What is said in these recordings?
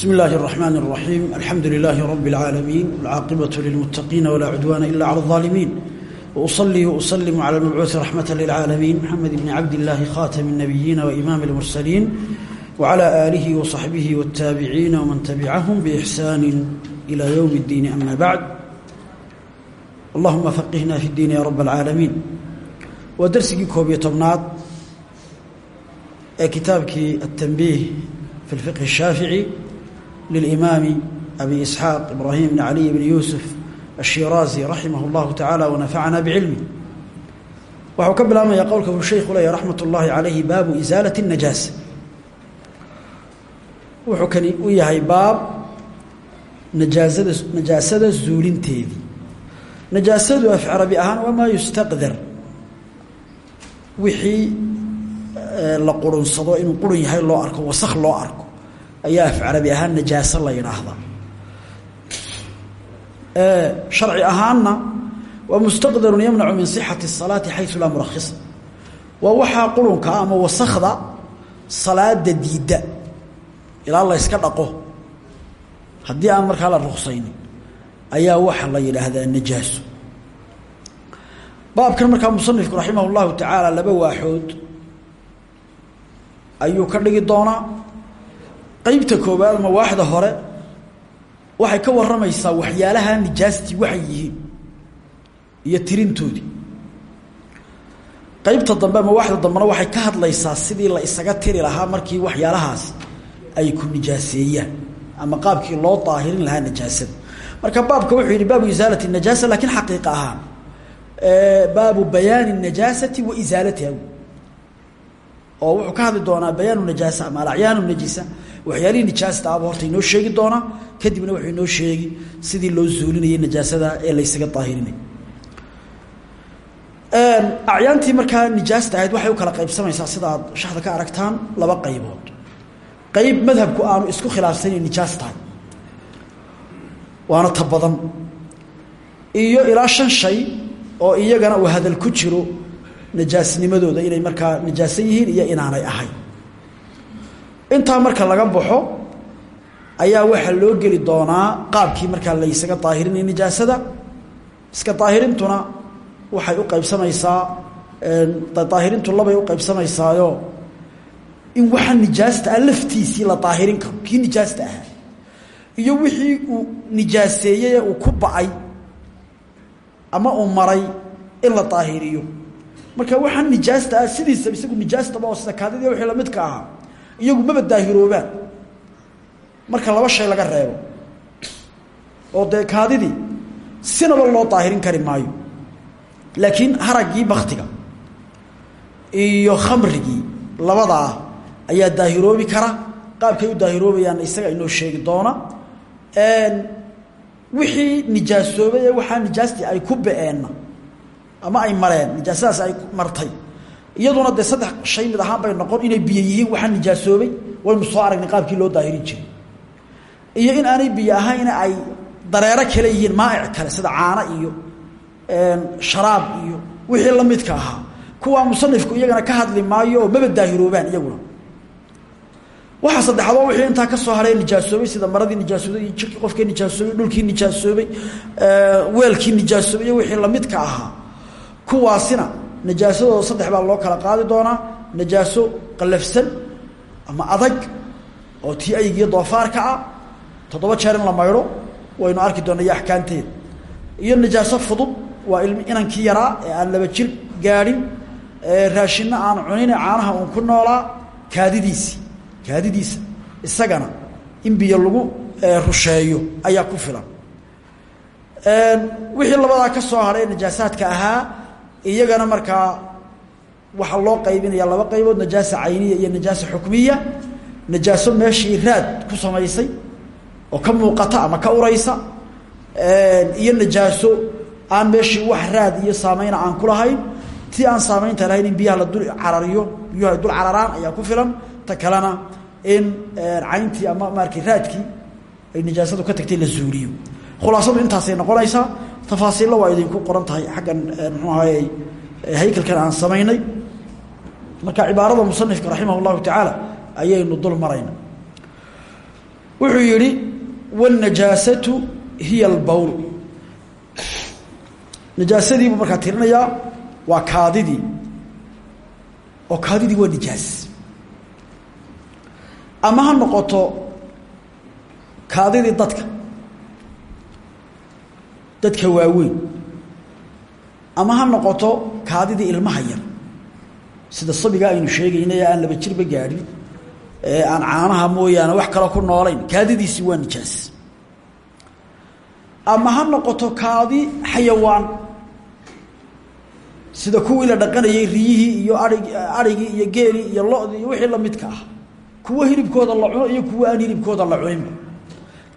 بسم الله الرحمن الرحيم الحمد لله رب العالمين والعاقبة للمتقين ولا عدوان إلا على الظالمين وأصلي وأسلم على المبعوث رحمة للعالمين محمد بن عبد الله خاتم النبيين وإمام المرسلين وعلى آله وصحبه والتابعين ومن تبعهم بإحسان إلى يوم الدين أما بعد اللهم فقهنا في الدين يا رب العالمين ودرسك كوبية طبنات كتابك التنبيه في الفقه الشافعي للإمام أبي إسحاق إبراهيم بن علي بن يوسف الشيرازي رحمه الله تعالى ونفعنا بعلمه waxuu ka bilaabmaya qowlka uu sheekhu leeyahy raxmat ullaahi calayhi baabu isaalati najaasa wuxuu kani u yahay baab najaasada najaasada zuulinteedii najaasadu af carabi ahaan waa maa yustaqdar wixii la qurunsado inuu qurun yahay loo arko wasakh loo arko ayaa af carabi ahaan najaaso la yidhaahdaa sharci ahaanna waa mustaqdarun yamnacu min sixati الsalaati xayu laa murakhisa waa waxaa qurunka ama wasakda salaada diidda ilaa la yska dhaqo haddii aan markaa la ruksaynin ayaa waxa la yidhaahdaa najaaso baabkan markaa musanifku raximah اllahu tacaala laba waaxood ayuu ka dhigi doonaa qeybta koowaad ama waaxda hore waxay ka waramaysaa waxyaalaha nijaastii waxay yihiin iyo tirintoodii. Qeybta dambe ama waaxda dambena waxay ka hadlaysaa sidii la isaga tiri lahaa markii waxyaalahaas ay ku nijaaseeyaan ama qaabkii loo daahirin lahaa najaasada marka baabka wuxuu yidhi baabu isaalati najaasa laakiin xaqiiqa ahaan baabu bayaani najaasati wa isaalatiha oo wuxuu ka hadli doonaa bayaanu najaasa ama alacyaanu najisa waxyaalihii nijaasta aba horta inoo sheegi doonaa kadibna wuxuu inoo sheegi sidii loo zuulinayay najaasada ee laysaga daahirinay. Acyaantii markaa nijaasta ahayd waxay u kala qaybsamaysaa sida aad shaxda ka aragtaan laba qaybood. Qayb madhabku aanu isku khilaafsan inay nijaas waana ta badan. Iyo ilaa shan shay oo iyagana uu hadal ku jiro najaasnimadooda inay markaa najaasan yihiin iyo inaanay ahayn intaa marka laga baxo ayaa waxaa loo geli doonaa qaabkii markaa laysaga daahirinay nijaasada. Iska daahirintuna waxay u qaybsamaysaa daahirintu labay u qaybsamaysaayo in waxa nijaasta ah laftiisii la daahirin karo kii nijaasta ahaa iyo wixii uu nijaaseeyey uu ku ba'ay ama uu maray in la daahiriyo marka waxaa nijaasta ah sidiisaba isagu nijaastaba oo sakaadidii wixii lamidka ahaa iyagu maba daahiroobaan. Marka laba shay laga reebo. Oo dee kaadidii sinaba loo daahirin kari maayo. Laakiin haraggii baktiga iyo khamrigii labadaa ayaa daahiroobi kara. Qaabkay u daahiroobayaan isaga inoo sheegi doona. Wixii nijaasoobay ee waxaa nijaastii ay ku ba'eenna ama ay mareen. Nijaasadaas ay martay iyaduna dee saddex shay mid ahaan bay noqon inay biyo yihiin waxaa nijaasoobay waynu soo aragnay loo daahirin jiray. Iyo in aanay biyo ahayna ay dareero kale yihiin maaic kale sida caano iyo sharaab iyo wixii la midka ahaa. Kuwaa musanifku iyagana ka hadli maayo maba daahiroobaan iyaguna. Waxa saddexaadoo wixii intaa ka soo haray nijaasoobay sida maradii nijaasoobay iyo jirkii qofkii nijaasoobay dhulkii nijaasoobay weelkii nijaasoobay wixii lamidka ahaa. Kuwaasina najaasadooda saddex baa loo kala qaadi doonaa. Najaaso qallafsan ama adag oo tii aygiyo doofaarka ah. Toddoba jeer in la maydho waynu arki doona iyo iyo najaaso fudud waa ilmi inankii yaraa ee aan laba jir gaadhin raashinna aan cunine caanaha uun ku noolaa kaadidiisii kaadidiisa. Isagana in biyo lagu rusheeyo ayaa ku filan. Wixii labadaa ka soo hadhay najaasaadka ahaa iyagana markaa waxaa loo qaybinaya laba qaybood najaasa cayniya iyo najaasa xukmiya. Najaaso meeshii raad ku samaysay oo ka muuqata ama ka uraysa iyo najaaso aan meeshii wax raad iyo saameyna aan ku lahayn. Tii aan saamaynta lahayn in biyaha la dul carariyo biyuhu ay dul cararaan ayaa ku filan. Ta kalena in cayntii ama maarkay raadkii ay najaasadu ka tagtay la zuuliyo. Khulaasadu intaasay noqonaysaa tafaasiilla waa idinku qoran tahay xaggan mxuu ahaye haykalkan aan samaynay marka cibaarada musanifka raximah اllahu tacaala ayaynu dul marayna wuxuu yihi wاnajaasatu hiya اlbowl najaasadiibuu markaa tirinayaa waa kaadidii oo kaadidii waa nijaas ama ha noqoto kaadidii dadka dadka waaweyn. Ama ha noqoto kaadidii ilmaha yar. Sida sabiga aynu sheegayna ee aan laba jirba gaadhin ee aan caanaha mooyaane wax kale ku noolayn kaadidiisi waa nijaas. Ama ha noqoto kaadi xayawaan. Sida kuwii la dhaqanayay riyihii iyo aig arigii iyo geelii iyo lodii iyo wixii lamidka ah. Kuwo hilibkooda la cuno iyo kuwo aan hilibkooda la cuninba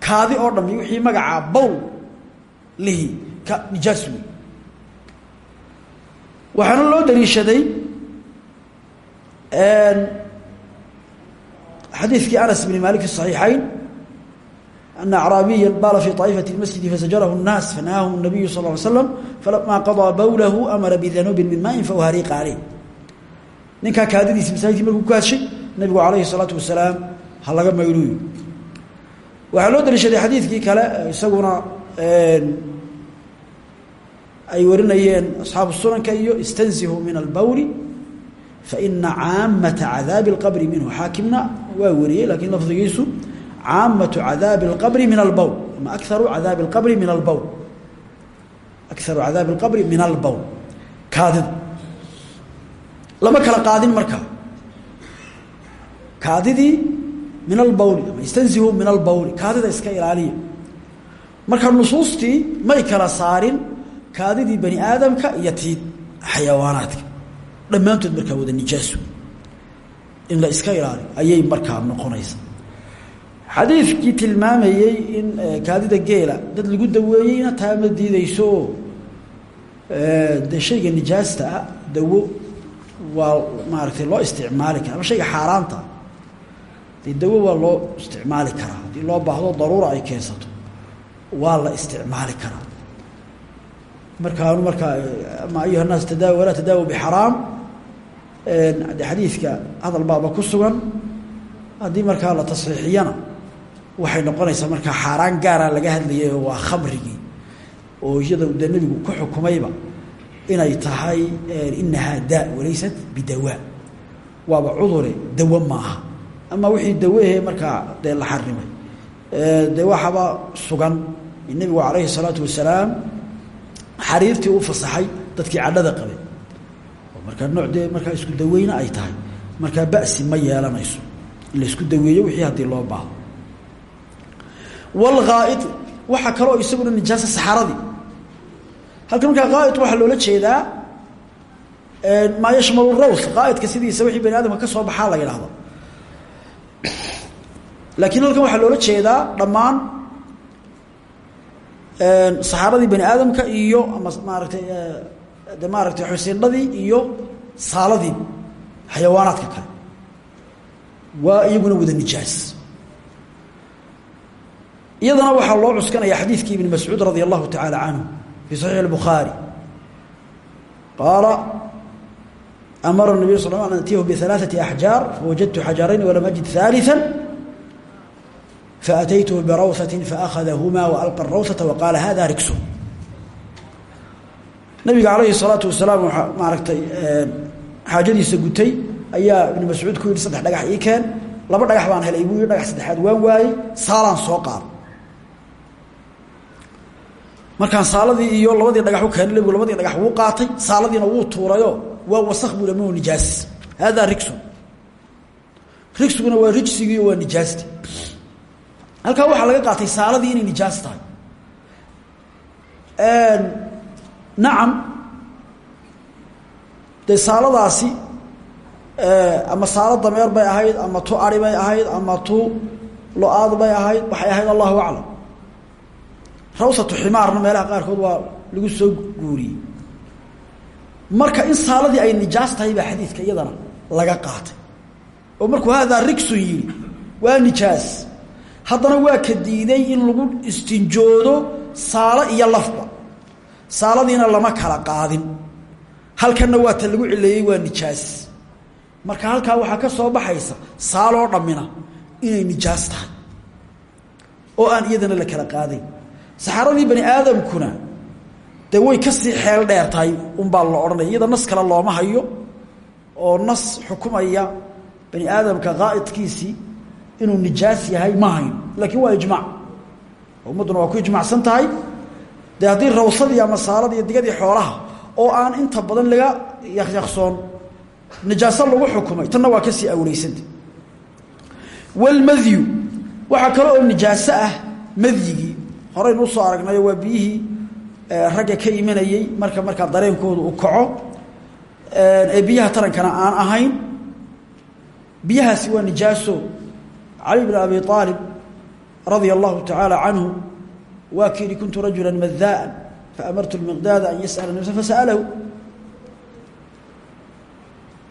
kaadi oo dham wixii magacaa bowl lihi ka nijaas wey waxaana loo daliishaday xadiidkii anas bn malik fi صaxiixayn ana acraabiya baala fi طaa'ifati اmasjidi fasajarahu الnaas fanahaahum الnabiyu sal ly slam falama qaضىa bawlahu amara bidanuubin min maain fawhariiqa caleyh ninkaa kaadidiisi masaajidkii markuu ku hadshay nabigu alayhi الsalaatu wasalaam ha laga mayluyo waxaa loo daliishaday xadiidkii kale isaguna ay warinayeen asxaabu sunanka iyo istanzihu min albawli faina caamata cadaabi اlqabri minhu xaakimna waa wariyey lakiin lafdigiisu caamatu cadaabi اlqabri min albowl ama akaru cadaabi اlqabri min albowl akaru cadaabi اlqabri min albowl kaadida lama kala qaadin marka kaadidii min albawli ama istanzihu min albawli kaadida iska ilaaliya marka nusuustii may kala saarin kaadidii bani aadamka iyo tii xayawaanaadka. Dhammaantood markaa wada nijaaso in la iska ilaaliyo ayay markaa noqonaysa. Xadiidkii tilmaamayey in kaadida geela dad lagu daweeyeyna taa ma diideyso de shayga nijaasta ah dawo waa maaragtay loo isticmaali kara ama shayga xaaraanta. Dee dawo waa loo isticmaali karaa. Haddii loo baahdo daruura ay keensato waa la isticmaali karaa markaanu markaa ama ayuha naas tadaawa walaa tadaawa bixaraam de xadiidka hadal baaba ku sugan haddii markaa la tasxiixiyana waxay noqonaysaa markaa xaaraan gaara laga hadlayay waa khamrigii oo iyada de nebigu ku xukumayba inay tahay inahaa daa walaysat bidawaa. Waaba cudure dawo maaha. Ama wixii dawehe markaa dee la xarimay dee waxaaba sugan nabigu alayhi الsalaatu wasalaam xariirtii u fasaxay dadkii cadhada qabay. Markaa noo dee markaa isku daweyna ay tahay. Markaa basi ma yeelanayso. In la isku daweeyo wiii haddii loo baahdo. Wlaaid waxaa kaloo isaguna nijaasa saxaradii halkan markaa ghaa'id waxaa loola jeedaa maa yashmalu raws qaa'idka sidiisa wixii bani aadamka ka soo baxaa la yidhaahdo. Laakiin halkan waxaa loola jeedaa dhammaan saxaaradii bani aadamka iyo ama maaratay de maaratay xusiindhadii iyo saaladii xayawaanaadka kale waa iyaguna wada nijaas iyadana waxaa loo cuskanaya xadiidkii ibn mascuud radi allahu taعaalى canhu fi صaxiix الbukhaarي qaala amara الnabiy sal an atiyahu biثalaaثaةi axjaar fawajadtu xajaarayn walam ajid ثaaliثa faataytuhu birawhaةi faأkhadahuma وalqى الrawhaةa waqaala hada rigsu nabiga alayhi الsalaatu wasalaam waa maaragtay xaajadiisa gutay ayaa ibn mascuud ku yidhi saddex dhagax ii keen laba dhagax baan helay buu yidhi dhagax saddexaad waan waayey saalaan soo qaado markaan saaladii iyo labadii dhagax u keenay nabigu labadii dhagax wuu qaatay saaladiina wuu tuurayo waa wasak buu lama nijaas haadaa rigsun rigsuguna waa rijsigii waa nijaasti halkaa waxaa laga qaatay saaladii inay nijaas tahay. Nacam dee saaladaasi ama saalo dameer bay ahayd ama tu ari bay ahayd ama tu lo'aad bay ahayd waxay ahayd allahu aclam. Rawsatu ximaarna meelaha qaarkood waa lagu soo guuriyey. Marka in saaladii ay nijaas tahay baa xadiidka iyadana laga qaatay. Oo markuu haadaa rigsun yidhi waa nijaas haddana waa ka diiday in lagu istinjoodo saalo iyo lafba. Saaladiina lama kala qaadin. Halkanna waa ta lagu cileeyey waa nijaas. Marka halkaa waxaa ka soo baxaysa saaloo dhammina inay nijaas tahay. Oo aan iyadana la kala qaadayn saxaradii bani aadamkuna dee way ka sii xeel dheer tahay unbaa la odhanaya. Iyada nas kale looma hayo oo nas xukumaya bani aadamka qaa'idkiisii inuu nijaas yahay ma laakiin waa ijmaac ummadduna waa ku ijmacsan tahay. Dee haddii rawsadii ama saaladii digadii xoolaha oo aan inta badan laga yakyaksoon nijaaso lagu xukumay tanna waa ka sii awleysanta walmadyu waxaa kale oo nijaaso ah madyigii. Horaynu u soo aragnayo waa biyihii ragga ka imanayey marka markaa dareenkooda u kaco. Ee biyaha tarankana aan ahayn. Biyahaasi waa nijaaso cali bn abi aalib radia allahu tacaala canhu waa ki yihi kuntu rajula madaan faamartu miqdaada an yasala nafsa fasalahu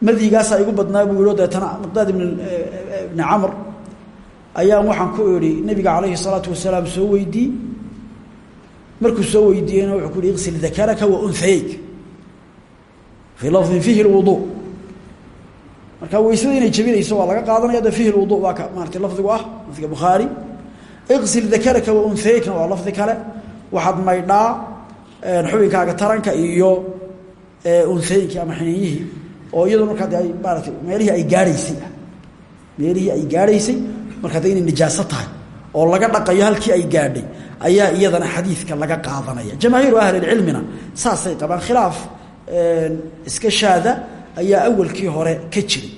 madyigaasaa igu badnaa buu yihi deetana miqdaad bni camr ayaan waxaan ku idhi nabiga calayhi salaatu wasalaam soo weydii? Markuu soo weydiiyeyna wuxuu ku yihi iqsil dakaraka wa unhayeyk fii lafdin fihi lwudu marka weysada inay jebinayso waa laga qaadanaya de fihi lwudu ka maarata lafdigu ah lafdiga bukhaari iqsil dakaraka wa unhayeykna waa lafdi kale. Waxaad maydhaa xubinkaaga taranka iyo unhayeynkii ama xininyihii oo iyadoo markaa ay maarata meelihii ay gaadhaysay. Meelihii ay gaadhaysay marka de inay nijaaso tahay oo laga dhaqayo halkii ay gaadhay ayaa iyadana xadiidka laga qaadanaya. Jamaahiiru ahlilcilmina saasay qabaan khilaaf iska shaada ayaa awalkii hore ka jiray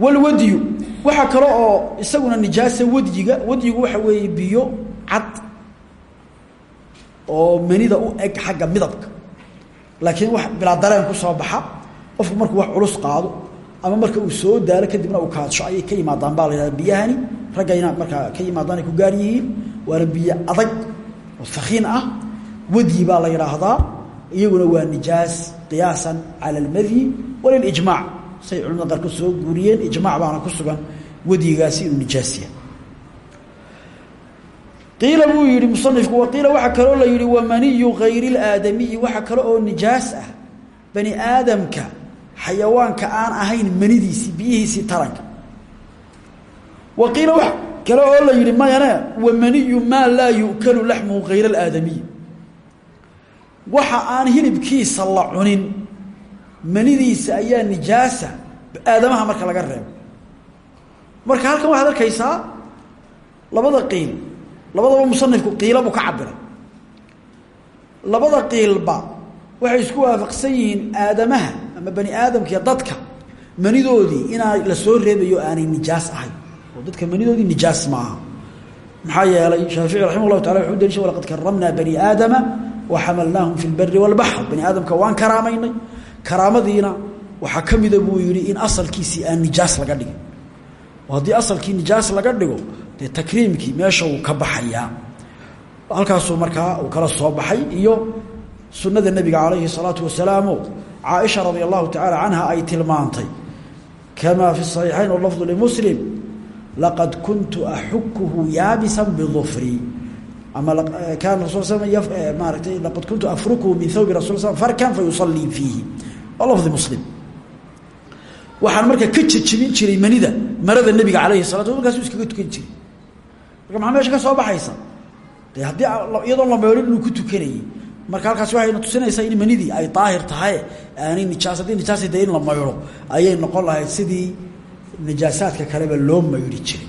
walwadyu waxaa kale oo isaguna nijaasa wadyiga wadyigu waxa weeye biyo cad oo manida u eg xagga midabka. Laakiin wax bilaa dareen ku soo baxa qofku markuu wax culus qaado ama marka uu soo daalo kadibna uu kaadsho ayay ka yimaadaan baa la yihahda biyahani. Raggayna markaa ka yimaadaan ku gaar yihiin waana biyo adag oo sakiin ah. Wadyi la yidhaahdaa iyaguna waa nijaas qiyaasan cala almadyi walilijmaac say culimada qaarkood soo guuriyeen ijmaac baana ku sugan wadyigaasi inuu nijaasiya qiila buu yihi musanifku waqiila waxaa kaloo la yihi wamaniyu hayri اlaadamiyi waxaa kale oo nijaas ah bani aadamka xayawaanka aan ahayn manidiisii biyihiisii taranka. Wa qiila wax kale oo la yihi mayane wamaniyu maa laa yu'kalu laxmuhu hayr اlaadamiyi waxa aan hilibkiisa la cunin manidiisa ayaa nijaasa aadamaha marka laga reebo. Marka halkan waxaad arkaysaa labada qiil labadaba musanifku qiila buu ka cabiray labada qiilba waxay isku waafaqsan yihiin aadamaha ama bani aadamka dadka manidoodii inaa la soo reebayo aanay nijaas ahayn. Oo dadka manidoodii nijaas maaha. Maxaa yeelay shaafici raximah llahu tacala wuxuu dalishay walaqad karamnaa bani aadama wa xamalnaahum fi lberi walbaxr bani aadamka waan karaamaynay karaamadiina waxaa ka mida buu yihi in asalkiisii aan nijaas laga dhigin oo haddii asalkii nijaas laga dhigo dee takriimkii meesha wuu ka baxayaa halkaasuu markaa uu kala soo baxay iyo sunada nebiga calayhi الsalaatu wasalaamo caaisha radia allahu tacaala canha ay tilmaantay kamaa fi صaxiixayn walafdu limuslim laqad kuntu axukuhu yaabisan bidufri ama kaana rasul sl maaratay laqad kuntu afrukuhu min thawbi rasul sl farkan fayusalii fiihi waa lafdi muslim waxaan marka ka jejebin jiray manida marada nebiga calayhi salatu markaasu iskaga tukan jiray marka maxaa meesha ka soo baxaysa de haddii iyadoon la meelin inuu ku tukanayey marka halkaas waxayna tusinaysaa in manidii ay daahir tahay aanay nijaas haddii nijaasa de in la mayro ayay noqon lahayd sidii nijaasaadka kaleba loo mayri jiray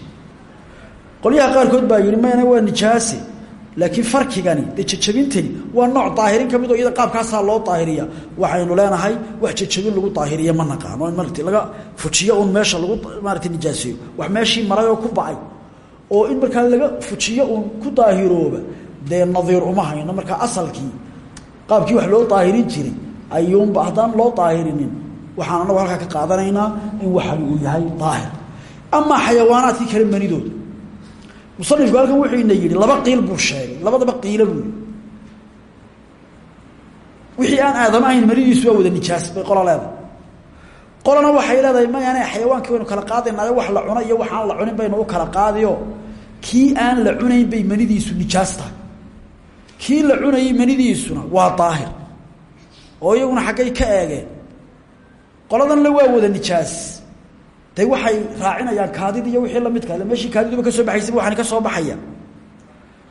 qolyaha qaarkood baa yihi mayna waa nijaase laakiin farkigani dee jejebintani waa nooc daahirin ka oo iyada qaabkaasaa loo daahiriya waxaynu leenahay wax jejebin lagu daahiriya ma naqaano in marti laga fujiyo un meesha lagu maarata nijaaseeyo wax meeshii maray oo ku bacay oo in markaa laga fujiyo uun ku daahirooba dee nadiir uma hayno. Markaa asalkii qaabkii wax loo daahirin jiray ayuunba haddaan loo daahirinin waxaan anagu halkaa ka qaadanaynaa in waxani yahay daahir. Amaa xayawaanaadkii kale manidooda musanifku halkan wuxuu ina yidhi laba qiil buu sheegay labadaba qiila buu yihi wixii aan aadama ahayn manidiisu waa wada nijaas bay qola leedahay. Qolana waxay leedahay mayane xayawaankii waynu kala qaadaynayo wax la cuno iyo waxaan la cunin baynu u kala qaadiyo. Kii aan la cunayn bay manidiisu nijaas tahay. Kii la cunayay manidiisuna waa daahir. Oo iyaguna xaggay ka eegeen. Qoladanna waa wada nijaas de waxay raacinayaan kaadid iyo wixii lamidka meeshii kaadiduba ka soo baxaysaba waxaan ka soo baxaya.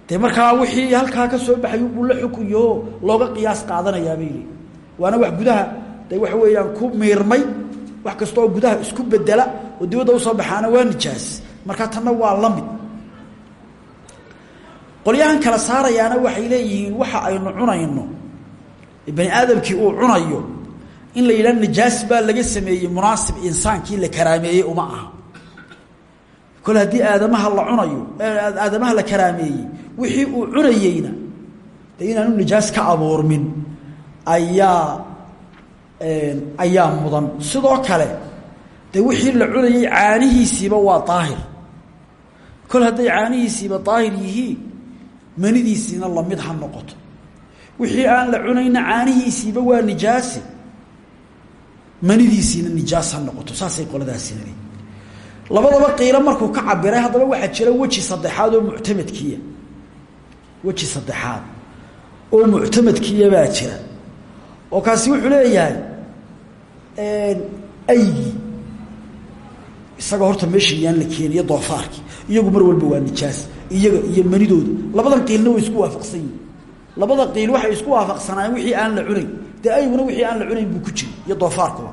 Dee markaa wixii halkaa ka soo baxay buu la xukunyo looga qiyaas qaadanayaa bay waana wax gudaha de waxa weeyaan ku miirmay wax kasta gudaha isku bedela oo dibadda u soo baxaana waa nijaas. Markaa tanna waa la mid. Kala saarayaana waxay leeyihiin waxa aynu cunayno. Bani aadamkii uu cunayo in la yidhaha nijaas baa laga sameeyey munaasib insaankii la karaameeyey uma aha. Kole haddii aadamaha la cunayo aadamaha la karaameeyey wixii uu cunayeyna de inaanu nijaas ka abuurmin ayaa ayaa mudan. Sidoo kale de wixii la cunayey caanihiisiiba waa daahir. Kol hadday caanihiisiiba daahir yihiin manidiisiina la mid ha noqoto. Wixii aan la cunayna caanihiisiiba waa nijaasi manidiisiina nijaas ha noqoto saasay qoladaasina labadaba qiilo markuu ka cabiray haddaba waxaa jira weji saddexaad oo muctamadkiya weji saddexaad oo muctamadkiya baa jira. Oo kaasi wuxuu leeyahay aygii isaga horta meesha yaan la keeniyo doofaarkii iyagu mar walba waa nijaas iyaga iyo manidooda. Labadan qiilna way isku waafaqsan yihiin labada qiil waxay isku waafaqsanaayeen wixii aan la cunayn ayguna wixii aan la cunayn buu ku jiri iyo doofaarkuba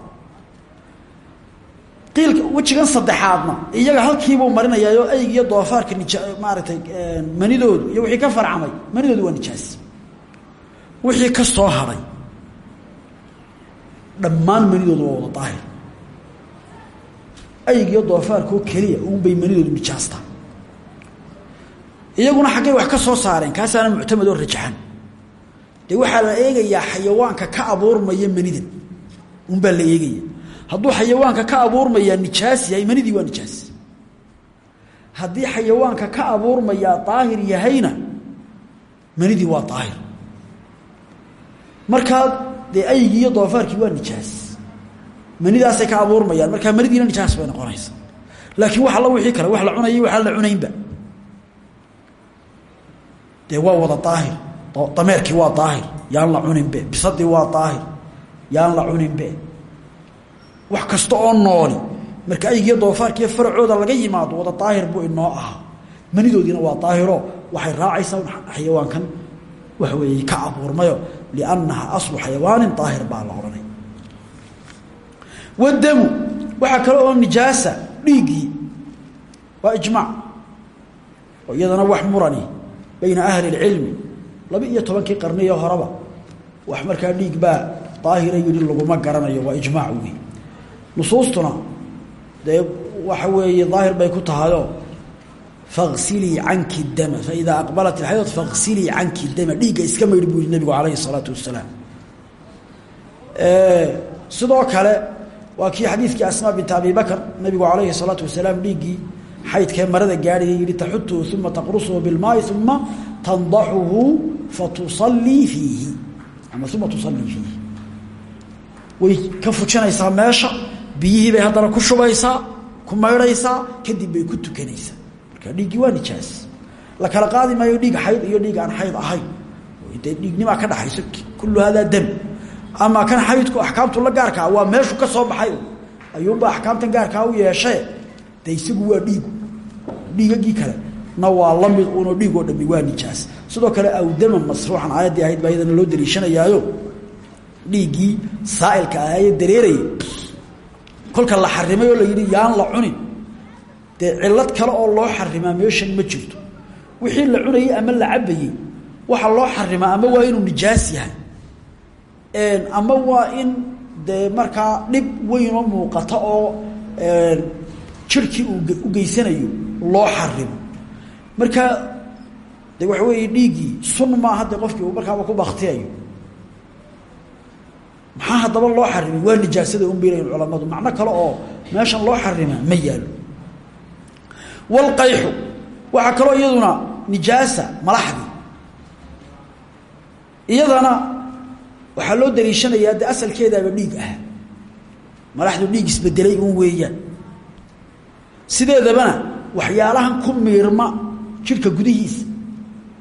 qiilka wejigan saddexaadna iyaga halkiibuu marinayaa oo ayg iyo doofaarka nija maaragtay manidoodu iyo wixii ka farcamay manidoodu waa nijaas. Wixii ka soo haray dhammaan manidoodu waa wada daahir. Ayg iyo doofaarkoo keliya unbay manidoodu nijaasta. Iyaguna xaggay wax ka soo saareen kaasaana muctamad oo rajaxan dee waxaa la eegayaa xayawaanka ka abuurmaya manidan unbaa la eegaya. Hadduu xayawaanka ka abuurmayaa nijaas yahay manidii waa nijaas haddii xayawaanka ka abuurmayaa daahir yahayna manidii waa daahir. Markaa dee aygii iyo waa nijaas manidaasay ka abuurmayaan markaa manidiina nijaas bay noqonaysa laakiin wax alla wixii kale wax la cunayay waxaan la cunaynba. Dee waa wada daahir dameerkii waa daahir. Yaan la cuninbe bisadii waa daahir. Yaan la cuninbe wax kasta oo nooli. Marka aygiyo doofaarkiiyo faracooda laga yimaado wada daahir buu inoo ahaa manidoodiina waa daahiro. Waxay raacaysaa xayawaankan. Waxa weeye ka abuurmayo. Liannaha aslu xayawaanin daahir baa la odhanay. Wadamu waxaa kale oo nijaasa dhiiggii waa ijmaac oo bayna ahli اlcilmi laba iyo tobankii qarniye horeba wax markaa dhiig baa daahira yidhi laguma garanayo waa ijmaac wey nusuustuna dee waxa weeye daahir bay ku tahayoo faqsilii canki dama faidaa aqbalat ilxayood faqsilii canki dama dhiigga iska maydh buu yihi nabigu calayhi salaatu wasalaam sidoo kale waa kii xadiidkii asmaa binta abi bakr nabigu calayhi salaatu wasalaam dhiiggii xaydkee marada gaadhaya yidhi taxutuhu uma taqrusuhu bilmaai uma tandaxuhu fatusallii fiihi ama uma tusallii fiihi way ka fujinaysaa meesha biyihii bay haddana ku shubaysaa ku maydhaysaa kadib bay ku tukanaysaa marka dhiiggii waa nijaas la kala qaadi maayo dhiig xayd iyo dhiig aan xayd ahayn dee dhiignimaa ka dhaxayso kullu hadaa dam ama kan xaydku axkaamtu la gaarkaa waa meeshu ka soo baxay ayuunba axkaamtan gaarkaa u yeeshee de waa dhiigu dhiigagii kale na waa la mid uno dhiigoo dhami waa nijaas sidoo kale awdama masruuxan aayaddii ahayd baa loo daliishanayaayo dhiiggii saa'ilka ah ee dareeraya kolka la xarimay oo la yidhi yaan la cunin. Dee cillad kale oo loo xarimaa meeshan ma jirto. Wixii la cunayey ama la cabayey waxa loo xarimaa ama waa inuu nijaas yahay. Ama waa in dee markaa dhib weynoo muuqata oo jirkii uu u geysanayo loo xarimo marka de waxa weeye dhiiggii sun maaha de qofkii uu ku baktiyayo maxaa haddaba loo xarimay waa nijaasada un baylayin culamadu macno kale oo meeshan loo xarimaa ma yaalo walqayxu waxaa kaloo iyaduna nijaasa malaxdii iyadana waxaa loo daliishanayaa de asalkeedaaba dhiig ah. Malaxdu dhiig isbedelay un weeyaan. Sideedabana waxyaalahan ku miirma jidhka gudihiisa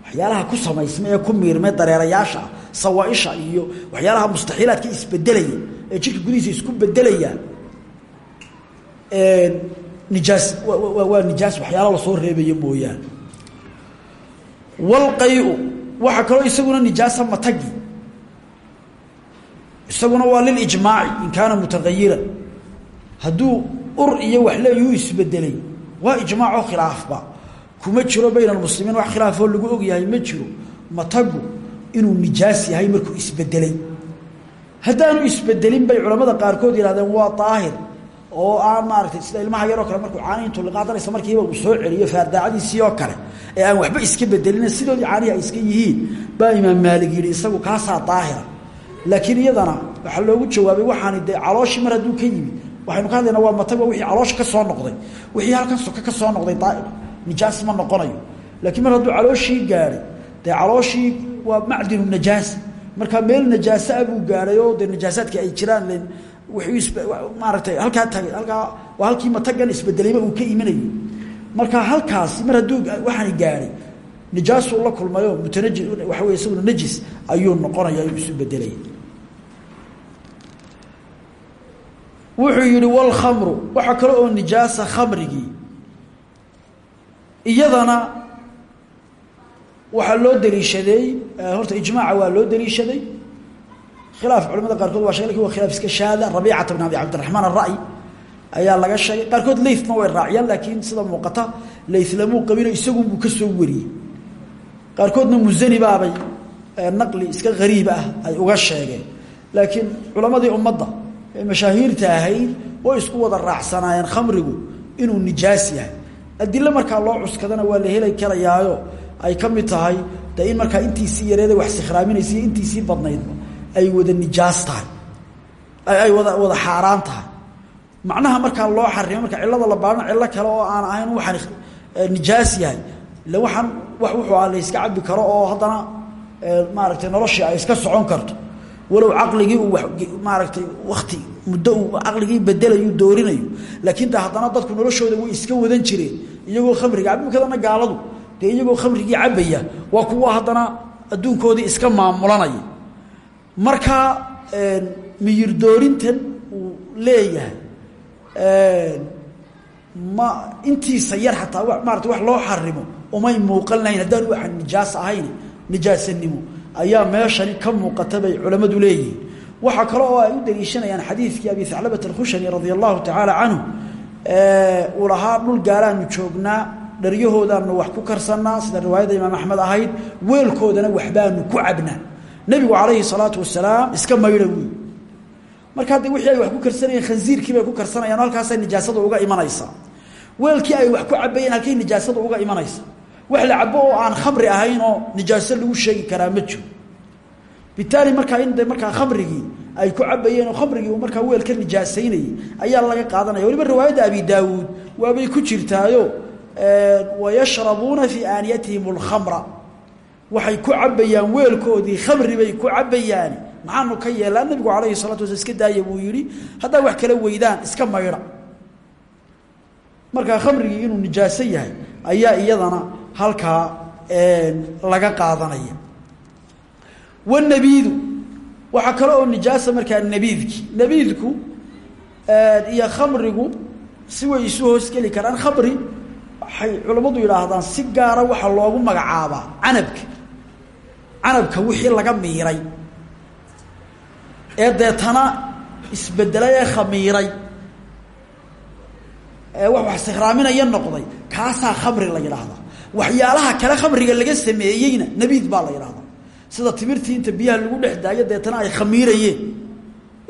waxyaalaha ku samaysma ee ku miirma dareerayaasha ah sawaaisha iyo waxyaalaha mustaxiilaadka isbedelaya ee jidhka gudihiisa isku bedelaya nijaas waa nijaas waxyaala la soo reebayo mooyaane. Walqayu waxaa kaloo isaguna nijaasa matagi isaguna waa lilijmaaci in kaana mutagayiran hadduu ur iyo wax leeyuu isbedelay waa ijmaacoo khilaafba kuma jiro bayna almuslimiin wax khilaafoo lagu ogyahay ma jiro. Matagu inuu nijaas yahay markuu isbedelay. Haddaanu isbedelin bay culamada qaarkood yihahdeen waa daahir oo aan maaragtay sida ilmaha yaroo kale markuu caani intuu liqaadanaysa markiiba uu soo celiyo faardaacadiisii oo kale ee aan waxba iska bedelina sidoodii caanihi iska yihiin. Baa imaam maalig yidhi isagu kaasaa daahira laakiin iyadana waxaa loogu jawaabay waxaani dee calooshii mar hadduu ka yimid waxaynu ka hadlaynaa waa matag wixii caloosha ka soo noqday wixii halkan soka ka soo noqday daa nijaas ma noqonayo. Laakiin mar hadduu calooshii gaadhay dee calooshii waa macdinu najaas. Marka meel najaasaa buu gaadhay oo dee najaasaadkii ay jiraan len maaratay halkaa tagay halkaa waa halkii matagan isbedelayba uu ka imanayay. Marka halkaasi mar hadduu waxaani gaadhay nijaasuu la kulmayo mutanaji waxa wey isaguna najis ayuu noqonaya inuu isu bedelaya wuxuu yihi wlkhamru waxaa kale oo nijaasa khamrigii iyadana waxaa loo daliishaday horta ijmaaca waa loo daliishaday khilaaf culamada qaarkood waa sheg laakiin khilaaf iska shaada. Rabiicata bn abi cabdiraxmaan ara'y ayaa laga sheegay. Qaarkood laythna way raaciyaan laakiin sida muuqata layth lamuu qabino isagunbuu ka soo wariyey. Qaarkoodna musani baabay naqli iska hariib ah ay uga sheegeen. Laakiin culamadii ummadda ee mashaahiirta way isku wada raacsanaayeen khamrigu inuu nijaas yahay adilo markaa loo cuskadana waa la heli karayaayo ay ka mid tahay de in markaa intiisii yareeda wax sikhraaminaysa intiisii badnaydba ay wada nijaas tahay. Ay wada wada xaaraan macnaha markaa loo xarimo marka cilada la baarana cillo kale oo aan ahayn waxaan nijaas yahay. Ille waxaan wax wuxuu ah la yska cabi karo oo haddana maaragtay noloshii ay iska socon karto. Walow caqligii uu maaragtay wakti muddo uu caqligii doorinayo laakiin haddana dadku noloshooda way iska wadan jireen iyagoo khamriga imikadana gaaladu dee iyagoo khamrigii cabaya waa kuwa haddana adduunkoodii iska maamulanaya. Markaa miyir doorintan uu leeyahay ma intiisa yar xataa maarata wax loo xarimo umay muuqan lahayn haddaan waxaan nijaas ahayn nijaasanimo ayaa meeshani ka muuqata bay culammadu leeyihiin. Kale oo ay u daliishanayaan xadiidkii abi haclabat alkhushani radia allahu tacaala canhu uu lahaa dhul gaalaanu joognaa dharyahoodaanu wax ku karsanaa sida riwaayadda imaam axmed ahayd weelkoodana waxbaanu ku cabnaa nebigu calayhi salaatu wasalaam iska maydha wey markaa de wixii ay wax ku karsanayeen khansiirkii bay ku karsanayaan halkaasay nijaasada uga imanaysaa weelkii ay wax ku cabayeen halkay nijaasada uga imanaysa. Wax la cabo oo aan khamri ahayn oo nijaaso lagu sheegi karaa ma bitaali markaa in de khamrigii ay ku cabayeen oo khamrigii uu markaa weel ka nijaasaynayay ayaa laga qaadanaya. Waliba riwaayadda abi daawuud waabay ku jirtaayo wayashrabuuna fii aaniyatihim alkhamra. Waxay ku cabayaan weelkoodii khamri bay ku cabayaan maxaanu ka yeelaa nabigu calayhi salatu wasla iska daaya buu yihi haddaa wax kala weydaan iska maydha markaa khamrigii inuu nijaaso yahay ayaa iyadana halkaa laga qaadanaya. Wanabiidu waxaa kale oo nijaasa markaa nabiidki. Nabiidku iyo khamrigu si way isu hoosgeli karaan. Khamri waxay culammadu yidhaahdaan si gaara waxaa loogu magacaabaa canabka. Canabka wixii laga miiray. Ee deetana isbedelay ee khamiiray. Ee wax wax sikraaminaya noqday. Kaasaa khamri la yidhaahdaa. Waxyaalaha kale khamriga laga sameeyeyna nabiid baa la yidhahdaa sida timirtii inta biyaha lagu dhex daayo deetana ay khamiirayeen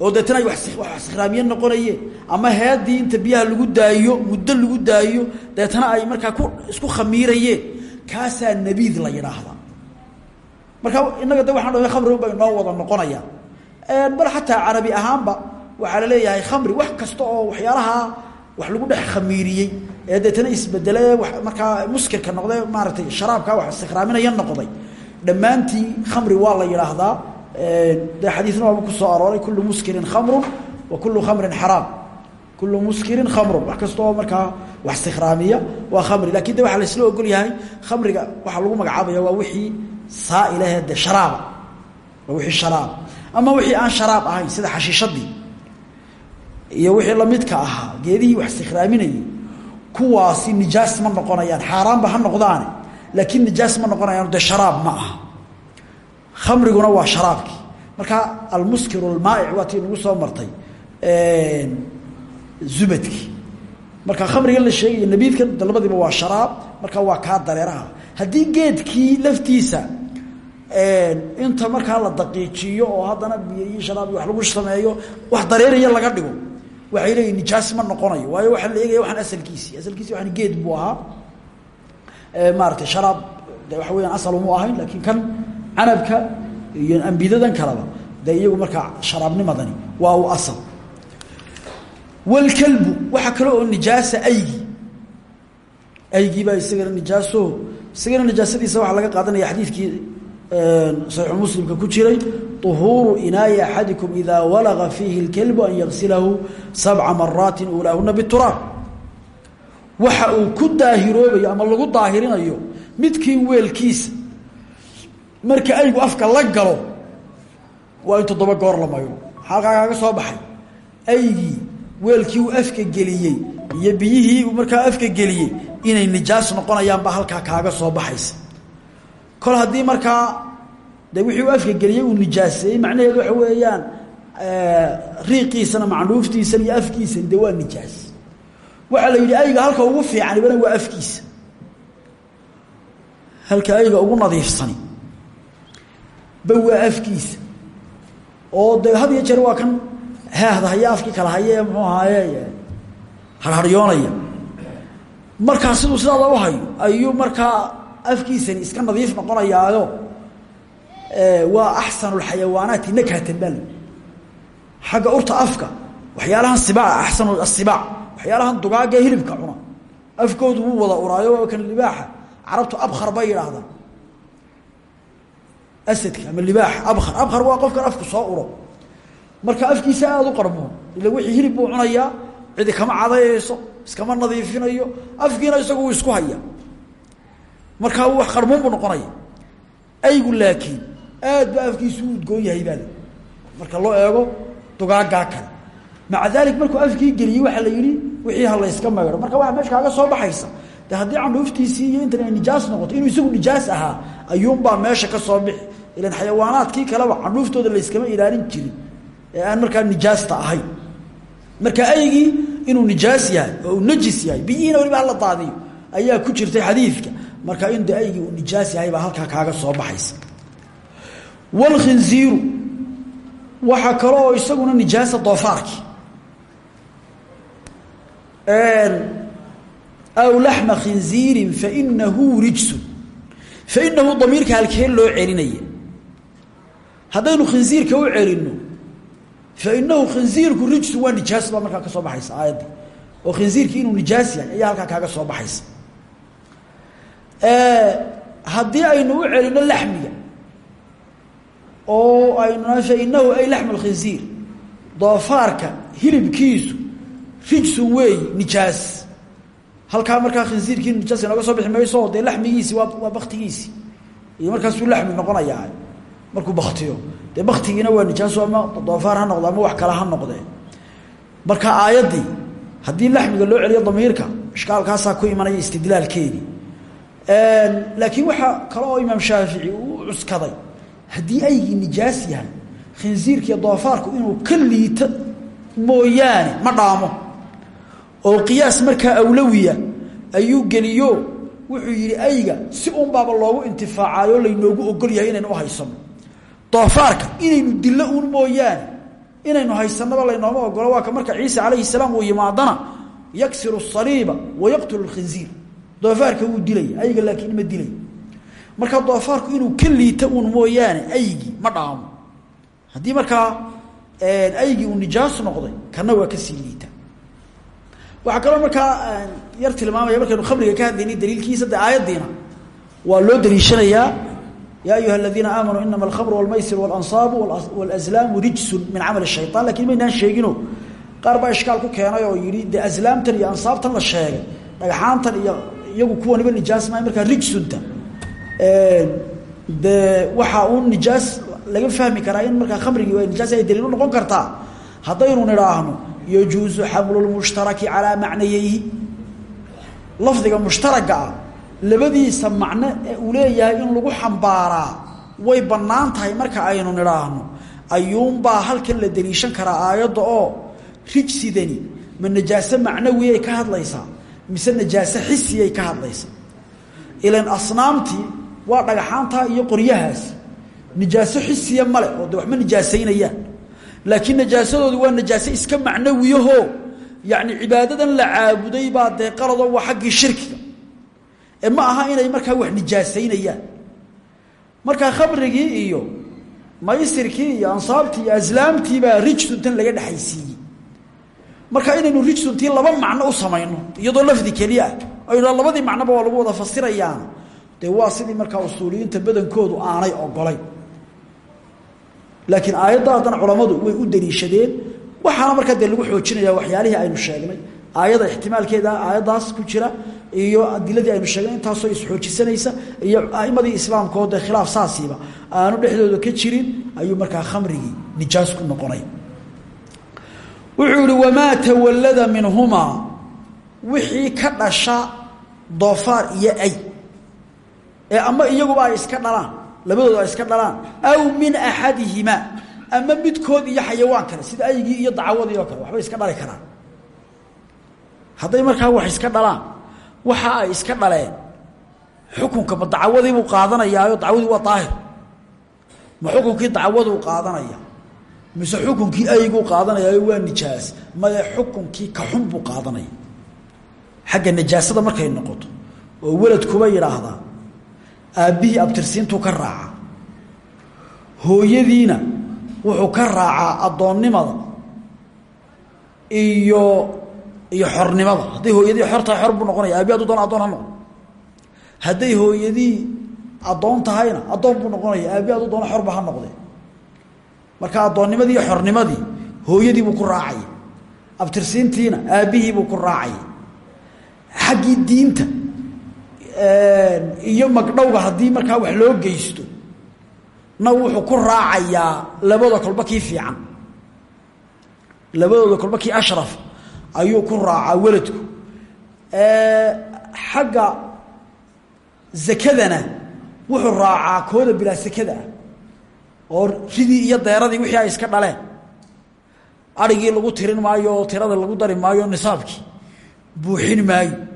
oo deetana ay wax sikraamiye noqonayeen. Ama heedii inta biyaha lagu daayo muddo lagu daayo deetana ay markaa ku isku khamiirayeen. Kaasaa nabiid la yidhaahdaa marka innaga de waxaan dha khamri unbay noo wada noqonayaan. Bal xataa carabi ahaanba waxaa la leeyahay khamri wax kasta oo waxyaalaha wax lagu dhex khamiiriyey ee deetana isbedele markaa muskirka noqde maaratay sharaabka wax istikraaminaya noqday dhammaantii khamri waa la yidhaahdaa de xadiisna waaba ku soo arooray kullu muskirin khamrun wa kullu khamrin xaraam. Kullu muskirin khamrun wax kasta oo markaa wax istikraamiya waa khamri. Lakin de waxaa laisla ogol yahay khamriga waxaa lagu magacaabaya waa wixii saailahe de sharaaba waa wixii sharaaba ama wixii aan sharaab ahayn sida xashiishadii iyo wixii lamidka ahaa geedihii wax istikhraaminayay kuwaasi nijaas ma noqonayaan xaaraanba ha noqdaane laakiin nijaas ma noqonayaan dee sharaab ma aha. Khamriguna waa sharaabkii marka almuskiru almaaic waa tii nagu soo martay zubadkii marka khamrigan la sheegayo nabiidkan de waa sharaab marka waa kaa dareeraha. Haddii geedkii laftiisa inta markaa la daqiijiyo oo haddana biyo iyo wax lagu sameeyo wax dareeraya laga dhigo. Waxay leeyihiin nijaas ma noqonayo waayo waxaa la eegaya waxaan asalkiisi waxaan geed buu ahaa maaratay sharaab de waxa weyaan asal umu ahayn laakiin kan canabka iyo ambidadan kaleba de iyagu markaa sharaabnimadani waa u asal. Walkalbu waxaa kale oo nijaasa aygi. Aygii baa isagana nijaaso isagana nijaasadiisa waxaa laga qaadanaya xadiidkii saxiixu muslimka ku jiray طuhuuru inaayi axadikum idaa walaga fiihi اlkelbu an yagsilahu sabca maraati ulaahuna bituraab waxa uu ku daahiroobayo ama lagu daahirinayo midkii weelkiisa. Marka aygu afka la galo waa in toddoba goor la maydho halkaa kaaga soo baxay? Aygii weelkii uu afka geliyey iyo biyihii uu afka geliyey inay nijaas noqonayaan baa halkaa kaaga soo baxaysa. Kol haddii markaa de wixii uu afka geliyey uu nijaaseeyey macnaheedu waxa weeyaan riiqiisana macnuuftiisana iyo afkiisana de waa nijaas waxaa la yidhi ayga halka ugu fiicanibana waa afkiisa. Halka ayga ugu nadiifsani. Ba afkiisa. Oo de had iyo jeer waa kan heehda haya afkii kala haye ee muxuu ahaaye harharyoonaya. Markaa siduu sidaada u hayo ayuu markaa afkiisani iska nadiif noqonayaayo waa axsanu lxayawaanaati nakhatan baa xagga urta afka waxyaalahan sibaac axsanu asibaac waxyaalahan dugaagee hilibka cuna. Afkoodu wuu wada uraayo kan libaaxa. Carabtu abkhar bay yidhaahdaan asadka ama libaaxa abkhar. Abkhar waa qofkan afku soo uro. Marka afkiisa aada u qarmoon ila wixii hilib buu cunayaa cidi kama cadayayso iskama nadiifinayo afkiina isagu uu isku haya markaa wax qarmoon buu noqonaya. Aygu laakiin aad ba afkiisu u udgoon yahay marka loo eego dugaaggaa kale maca daalik markuu afkii geliyey waxaa la yidhi wixii ha layska maydho marka waxa meesha kaaga soo baxaysa de haddii candhuuftiisii iyo intan ay nijaas noqoto inuu isagu nijaas ahaa ayuunbaa meesha ka soo bixi. Ilan xayawaanaadkii kaleba candhuuftooda layskama ilaalin jirin ee aan markaa nijaasta ahayn marka aygii inuu nijaas yahay oo najis yahay biyihiina waliba hala daadiyo ayaa ku jirtay xadiidka. Marka in de uu nijaas yahay baa halkaa kaaga soo baxaysa. Walkhinziiru waxaa kale oo isaguna nijaasa doofaarki aw laxma khinziirin fainahu rijsun. Fainahu damiirka halkee loo celinaya haddaynu khinziirka u celino fainahu khinziirku rijsun waa nijaas baa markaa ka soo baxaysa aayaddii oo khinziirkii inuu nijaas yahay ayaa halkaa kaaga soo baxaysa. Haddii aynu u celino laxmiga oo aynu fainahu ay laxmu lkhinziir doofaarka hilibkiisu rijsun weeyi nijaas. Halkaa markaa khinsiirkii nijaas inooga soo bixi mayso dee laxmigiisi waa waa baktigiisi markaasuu laxmi noqonayaa. Markuu baktiyo dee baktigiina waa nijaaso ama doofaar ha noqdo ama wax kale ha noqdee. Marka aayaddii haddii laxmiga loo celiyo damiirka ishkaalkaasaa ku imanaya istidlaalkeedii. Laakiin waxaa kale oo imaam shaafici uu cuskaday haddii aygii nijaas yahay khinsiirkiiyo doofaarku inuu ka liito mooyaane ma dhaamo oo qiyaas markaa awlawiya ayuu geliyo wuxuu yidhi ayga si un baaba loogu intifaacayo laynoogu ogol yahay inaynu uhaysano doofaarka inaynu dillo uun mooyaane inaynu haysanaba laynooma ogolo. Waa ka marka ciise calayhi salaam uu yimaadana yaksiru saliiba wa yaqtulu lkhinziir doofaarka wuu dilaya ayga laakiin ma dilay. Marka doofaarku inuu ka liito uun mooyaane ma dhaamo. Haddii markaa aygii uu nijaas noqday kana waa ka sii waxaa kaloo markaa yar tilmaamaya markaynu khamriga ka hadlaynay daliilkiisa de aayaddiina waa loo daliishanayaa ya ayuha aladiina aamanuu inama alkhamru walmaysir walansaabu walazlaamu rijsun min camali shayطan lakiin maynaan sheegino qaar baa ishkaal ku keenay oo yidhi dee aslaamtan iyo ansaabtan la sheegay dhagxaantan iyo iyagu kuwaniba nijaas maay markaa rijsunta. Dee waxaa uun nijaas laga fahmi karaa in markaa khamrigii nijaas ay daliil u noqon kartaa. Haddaynu nidhaahno yajuusu xamlu lmushtaraki calaa macnayeyhi lafdiga mushtaraga labadiisa macno uu leeyahay in lagu xambaaraa way bannaan tahay marka aynu nidhaahno ayuunbaa halkan la deliishan karaa aayadda oo rijsidani ma najaaso macnawiyay ka hadlaysaa mise najaaso xisiyay ka hadlaysaa ilan asnaamtii waa dhagaxaantaa iyo qoryahaasi nijaaso xisiya male oo de waxma nijaasaynayaan laakiin najaasadoodu waa najaaso iska macnawiyaho. Yacni cibaadadan la caabuday baa dee qalado waa shirkiga. Ee aha inay markaa wax nijaasaynayaan. Markaa khamrigii iyo maysirkii iyo ansaabtii iyo aslaamtii baa rijsuntan laga dhexaysiiyey marka inaynu rijsuntii laba macno u samayno iyadoo lafdi keliya ah. Aynu labadii macnoba waa lagu wada fasirayaan dee waa sidii markaa usuuliyiinta badankoodu aanay ogolayn laakiin aayadda haddana way u daliishadeen waxaana markaa dee lagu xoojinaya waxyaalihii aynu sheegnay. Aayada ixtimaalkeeda aayaddaas ku jira iyo adiladii aynu sheegnay intaasoo isxoojisanaysa iyo aimadii islaamkoo dee khilaaf saasiiba aanu dhexdooda ka jirin ayuu markaa khamrigii nijaas ku noqonay. Wuxuu yihi tawallada minhumaa? Wixii ka dhasha doofaar iyo ay ee ama iyaguba ay iska dhalaan labadooda ay iska dhalaan aw min axadihimaa ama midkood iyo xayawaan kale sida aygii iyo dacawadii oo kale waxbay iska dhali karaan. Hadday markaa wax iska dhalaan waxa ay iska dhaleen xukunka ma dacwadiibuu qaadanayaayo dacwadii waa daahir ma xukunkii dacwaduu qaadanaya mise xukunkii ayguu qaadanayaayo waa nijaas maye xukunkii kaxun buu qaadanaya. Xagga nijaasada markay noqoto oo weladkuba yidhaahdaa aabbihii abtirsiintuu ka raaca. Hooyadiina wuxuu ka raacaa addoonnimada iyo iyo xornimada. Hadday hooyadii xor tahay xor buu noqonaya. Aabihi haduu doona addoon ha hadday hooyadii addoon tahayna addoon buu noqonaya. Aabihi haduu doona xorba ha noqde marka addoonnimadii iyo xornimadii hooyadii buu ku raacaya abtirsiintiina aabbihii buu ku raacaya xaggii diinta iyo magdhowga haddii markaa wax loo geysto na wuxuu ku raacayaa labada kolba kii fiican. Labadooda kolba ashraf ayuu ku raacaa weladku. Xagga zakadana wuxuu raacaa kooda bilaa sakada oo ridii iyo deeradii wixii ay iska dhaleen. Arigii lagu tirin maayo oo tirada lagu dari maayo nisaabkii. Buuxin maayo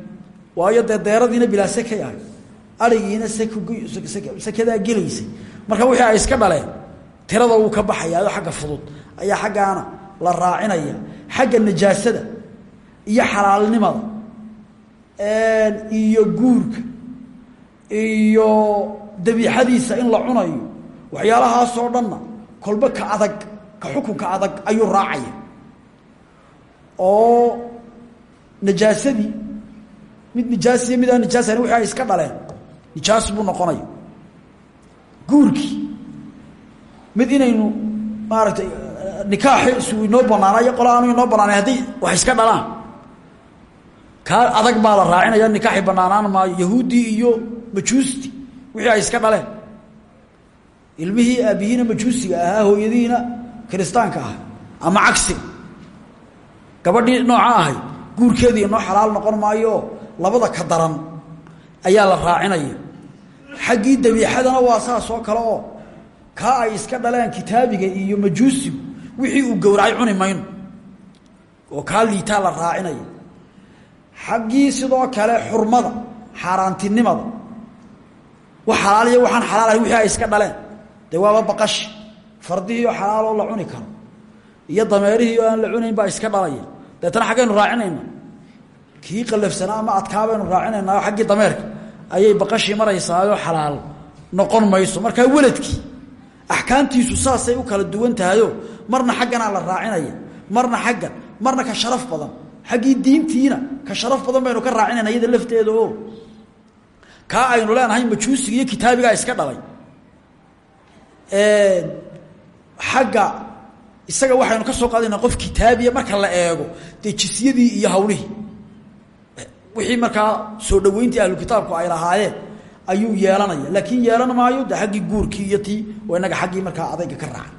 waayo dee deeradiina bilaa sakay ahay arigiina sakadaa gelaysay. Marka wixii ay iska dhaleen tirada wuu ka baxayaa oo xagga fudud ayaa xaggaana la raacinaya xagga najaasada iyo xalaalnimada iyo guurka iyo dabiixadiisa in la cunayo waxyaalahaasoo dhanna kolba ka adag ka xukunka adag ayuu raacaya. Oo najaasadii mid nijaasiyo mid aan nijaasani wixii ay iska dhaleen. Nijaas buu noqonaya guurkii mid inaynu maaragtay nikaaxi isu inoo banaanayo qola aanu inoo banaanay hadday wax iska dhalaan. Kaa adag baa la raacinaya nikaaxi banaanaan maayo yahuuddii iyo majuustii wixii ay iska dhaleen. Ilmihii aabihiina majuusiga ahaa hooyadiina kiristaanka ah ama cagsiga gabadhii nooca ahay guurkeedii inoo xalaal noqon maayo labada ka daran ayaa la raacinaya. Xaggii dabiixadana waa saas oo kale oo kaa ay iska dhaleen kitaabiga iyo majuusigu wixii uu gowracay cuni mayno oo kaa liitaa la raacinaya. Xaggii sidoo kale xurmada xaaraantinimada wax xalaal iyo waxaan xalaal ahay wixii ay iska dhaleen. Dee waaba baqashi fardihii oo xalaaloo la cuni karo iyo dameerihii aan la cunayn baa iska dhalaya. Deetana xaggaynu raacinayna kii qalafsanaa ama adkaabaynu raacinayna oo xaggii dameerka ayay baqashii maraysaayoo xalaal noqon mayso. Markaa weladkii axkaamtiisu saasay u kala duwan tahayo. Marna xagganaa la raacinaya marna xaggan marna ka sharaf badan. Xaggii diintiina ka sharaf badan baynu ka raacinayna iyada lafteeda oo aynu leenahay majuusiga iyo kitaabigaa iska dhalay. Xagga isaga waxaynu ka soo qaadayna qof kitaabiya marka la eego dee iyo hawlihii wixii markaa soo dhaweyntii ahlu kitaabku ay lahaayeen ayuu yeelanaya. Laakiin yeelan maayo de xaggii guurkii iyo tii oo inaga xaggii markaa adayga ka raacay.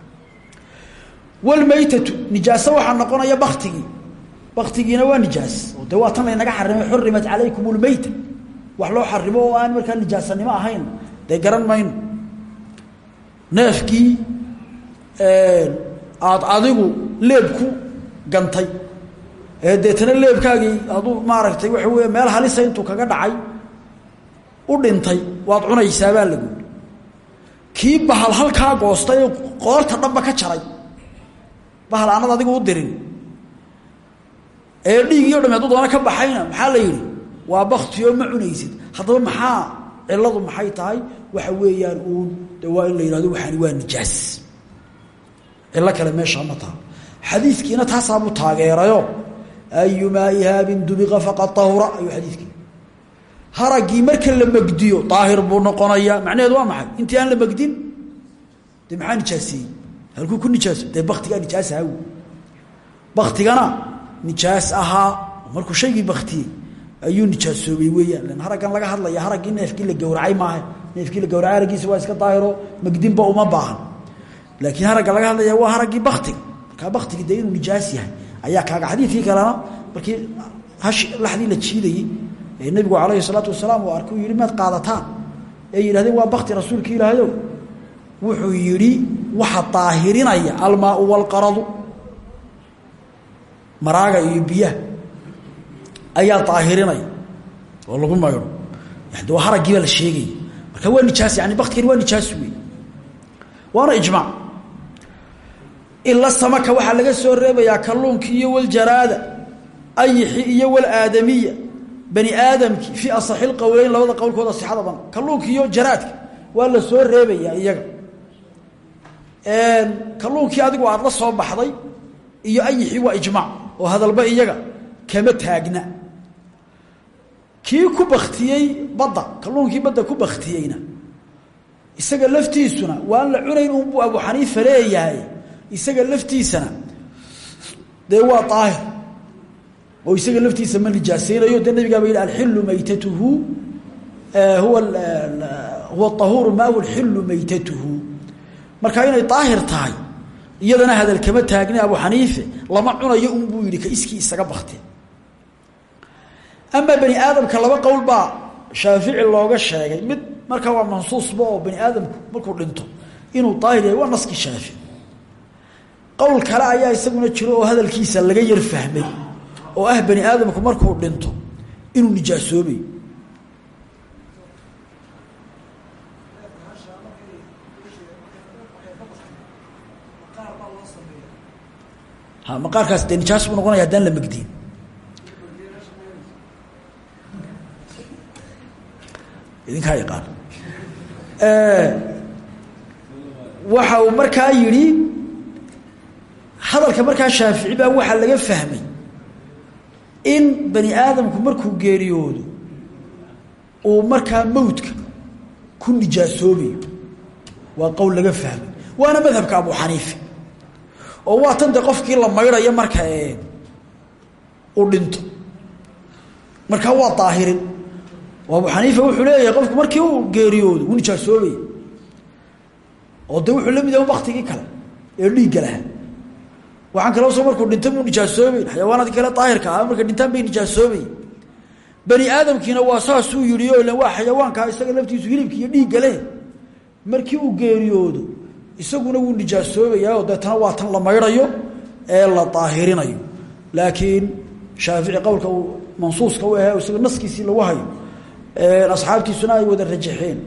Walmaytatu nijaaso waxaa noqonaya baktigii baktigiina waa nijaas. Oo de waa tan xarimay xurimat calaykum lmeyta wax loo xarimo oo aan markaa nijaasanimo ahayn. Dee garan mayno. Neefkii aad adigu leeb ku gantay deetana leebkaagii aduu maaragtay waxa wey meel halisa intuu kaga dhacay u dhintay waad cunaysaabaa lagu kii bahal halkaa goostay ee qoorta dhanba ka jaray bahal aanad adigu u dirin. Ee dhiigii o dham hadduu doona ka baxayna maxaa la yidhi? Waa baktiyo ma cunaysid. Haddaba maxaa? Ciladu maxay tahay? Waxa weeyaan uun. Waa in la yidhahdo waxaani waa nijaas. Cilo kale meeshaa ma taha. Xadiiskiina taasaabu taageerayo ayumaa ihaabin dubiqa faqad ahura ayuu xadiikii haraggii marka la megdiyo daahir buu noqonayaa macnaheedu waa maxay intii aan la megdin de maxaa nijaaseeyey halkuu ku nijaaso dee baktigaa nijaas ahaa wy baktigana nijaas ahaa markuu shaygii baktiyey ayuu nijaasoobay weeyaan lan haraggan laga hadlaya haraggii neefkii la gowracay maaha neefkii la gowracay haraggiisa waa iska daahiro megdinba uma baahan laakiin haragga laga hadlaya waa haraggii baktiga markaa baktigii dee inuu nijaas yahay ayaa kaaga xadiidkii kalena markii laxdii la jiidayey ee nebigu calayhi salaatu wasalaam uu arkay u yihi qaadataan? Ee yidhahdeen waa bakti rasuulka ilaahayow. Wuxuu yidhi waxa daahirinaya almaau walqaradu maraaga iyo biyaha ayaa daahirinaya oo lagu maydho. De waa la sheegaya marka waa nijaas yani baktigani waa nijaas wey waana ijmaac ila samaka waxaa laga soo reebayaa kalluunki iyo waljaraada ayixi iyo walaadamiya bani aadamki fii asaxi lqowleyn labada qowlkooda sixada badan. Iyo jaraadka waa la soo reebayaa iyaga. Kalluunkii adigu aada la soo baxday iyo ayixii waa ijmaac oo hadalba iyaga kama taagna. Kii ku baktiyey badda kalluunkii badda ku baktiyeyna isaga laftiisuna waan la cunayn unbuu abu xaniifa leeyahay isaga laftiisana dee waa aahir oo isaga laftiisa ma nijaaseynayo dee nabigaaba yidhi alxilu maytatuhu huwa huwa ahuuru maahu lxilu maytatuhu. Marka inay daahir tahay iyadana hadal kama taagna abu xaniife lama cunayo unbuu yidhi ka iskii isaga bakte amaa bani aadamka laba qowl baa shaafici looga sheegay mid markaa waa mansuusba oo bani aadamku markuu dhinto inuu daahir yahay waa naskii shaafici qowl kale ayaa isaguna jiro oo hadalkiisa laga yar fahmay oo ah bani aadamku markuu dhinto inuu nijaasoobayo ha maqaarkaas dee nijaas buu noqonaya haddaan la megdiin idinkaa yaqaan. Waxa uu markaa yidhi hadalka markaa shaafici baa waxaa laga fahmay in bani aadamku markuu geeriyoodo uu markaa mawdka ku nijaasoobayo. Waa qowl laga fahmay. Waana madhabka abu xaniife oo waa tan de qofkii la maydhayo marka uu dhinto. Markaa waa daahirin. Oo abu xaniifa wuxuu leeyahay qofku markii uu geeriyoodo wuu nijaasoobaya oo de wuxuu la mid yahay baktigii kale ee dhiigga lahaa waxaan kaloo soo markuu dhinta muu nijaasoobeyn xayawaanaadkii kale daahirka ah dhintaan bay nijaasoobayen bani aadamkiina waa saasuu yihi o ilan waa xayawaankaa isaga laftiisu hilibki iyo dhiigga leh. Markii uu geeriyoodo isaguna wuu nijaasoobayaa deetana waa tan la maydhayo ee la daahirinayo. Laakiin shaafici qowlka uu mansuuska u ahe isaga naskiisii lagu hayo asxaabtiisuna ay wada rajaxeen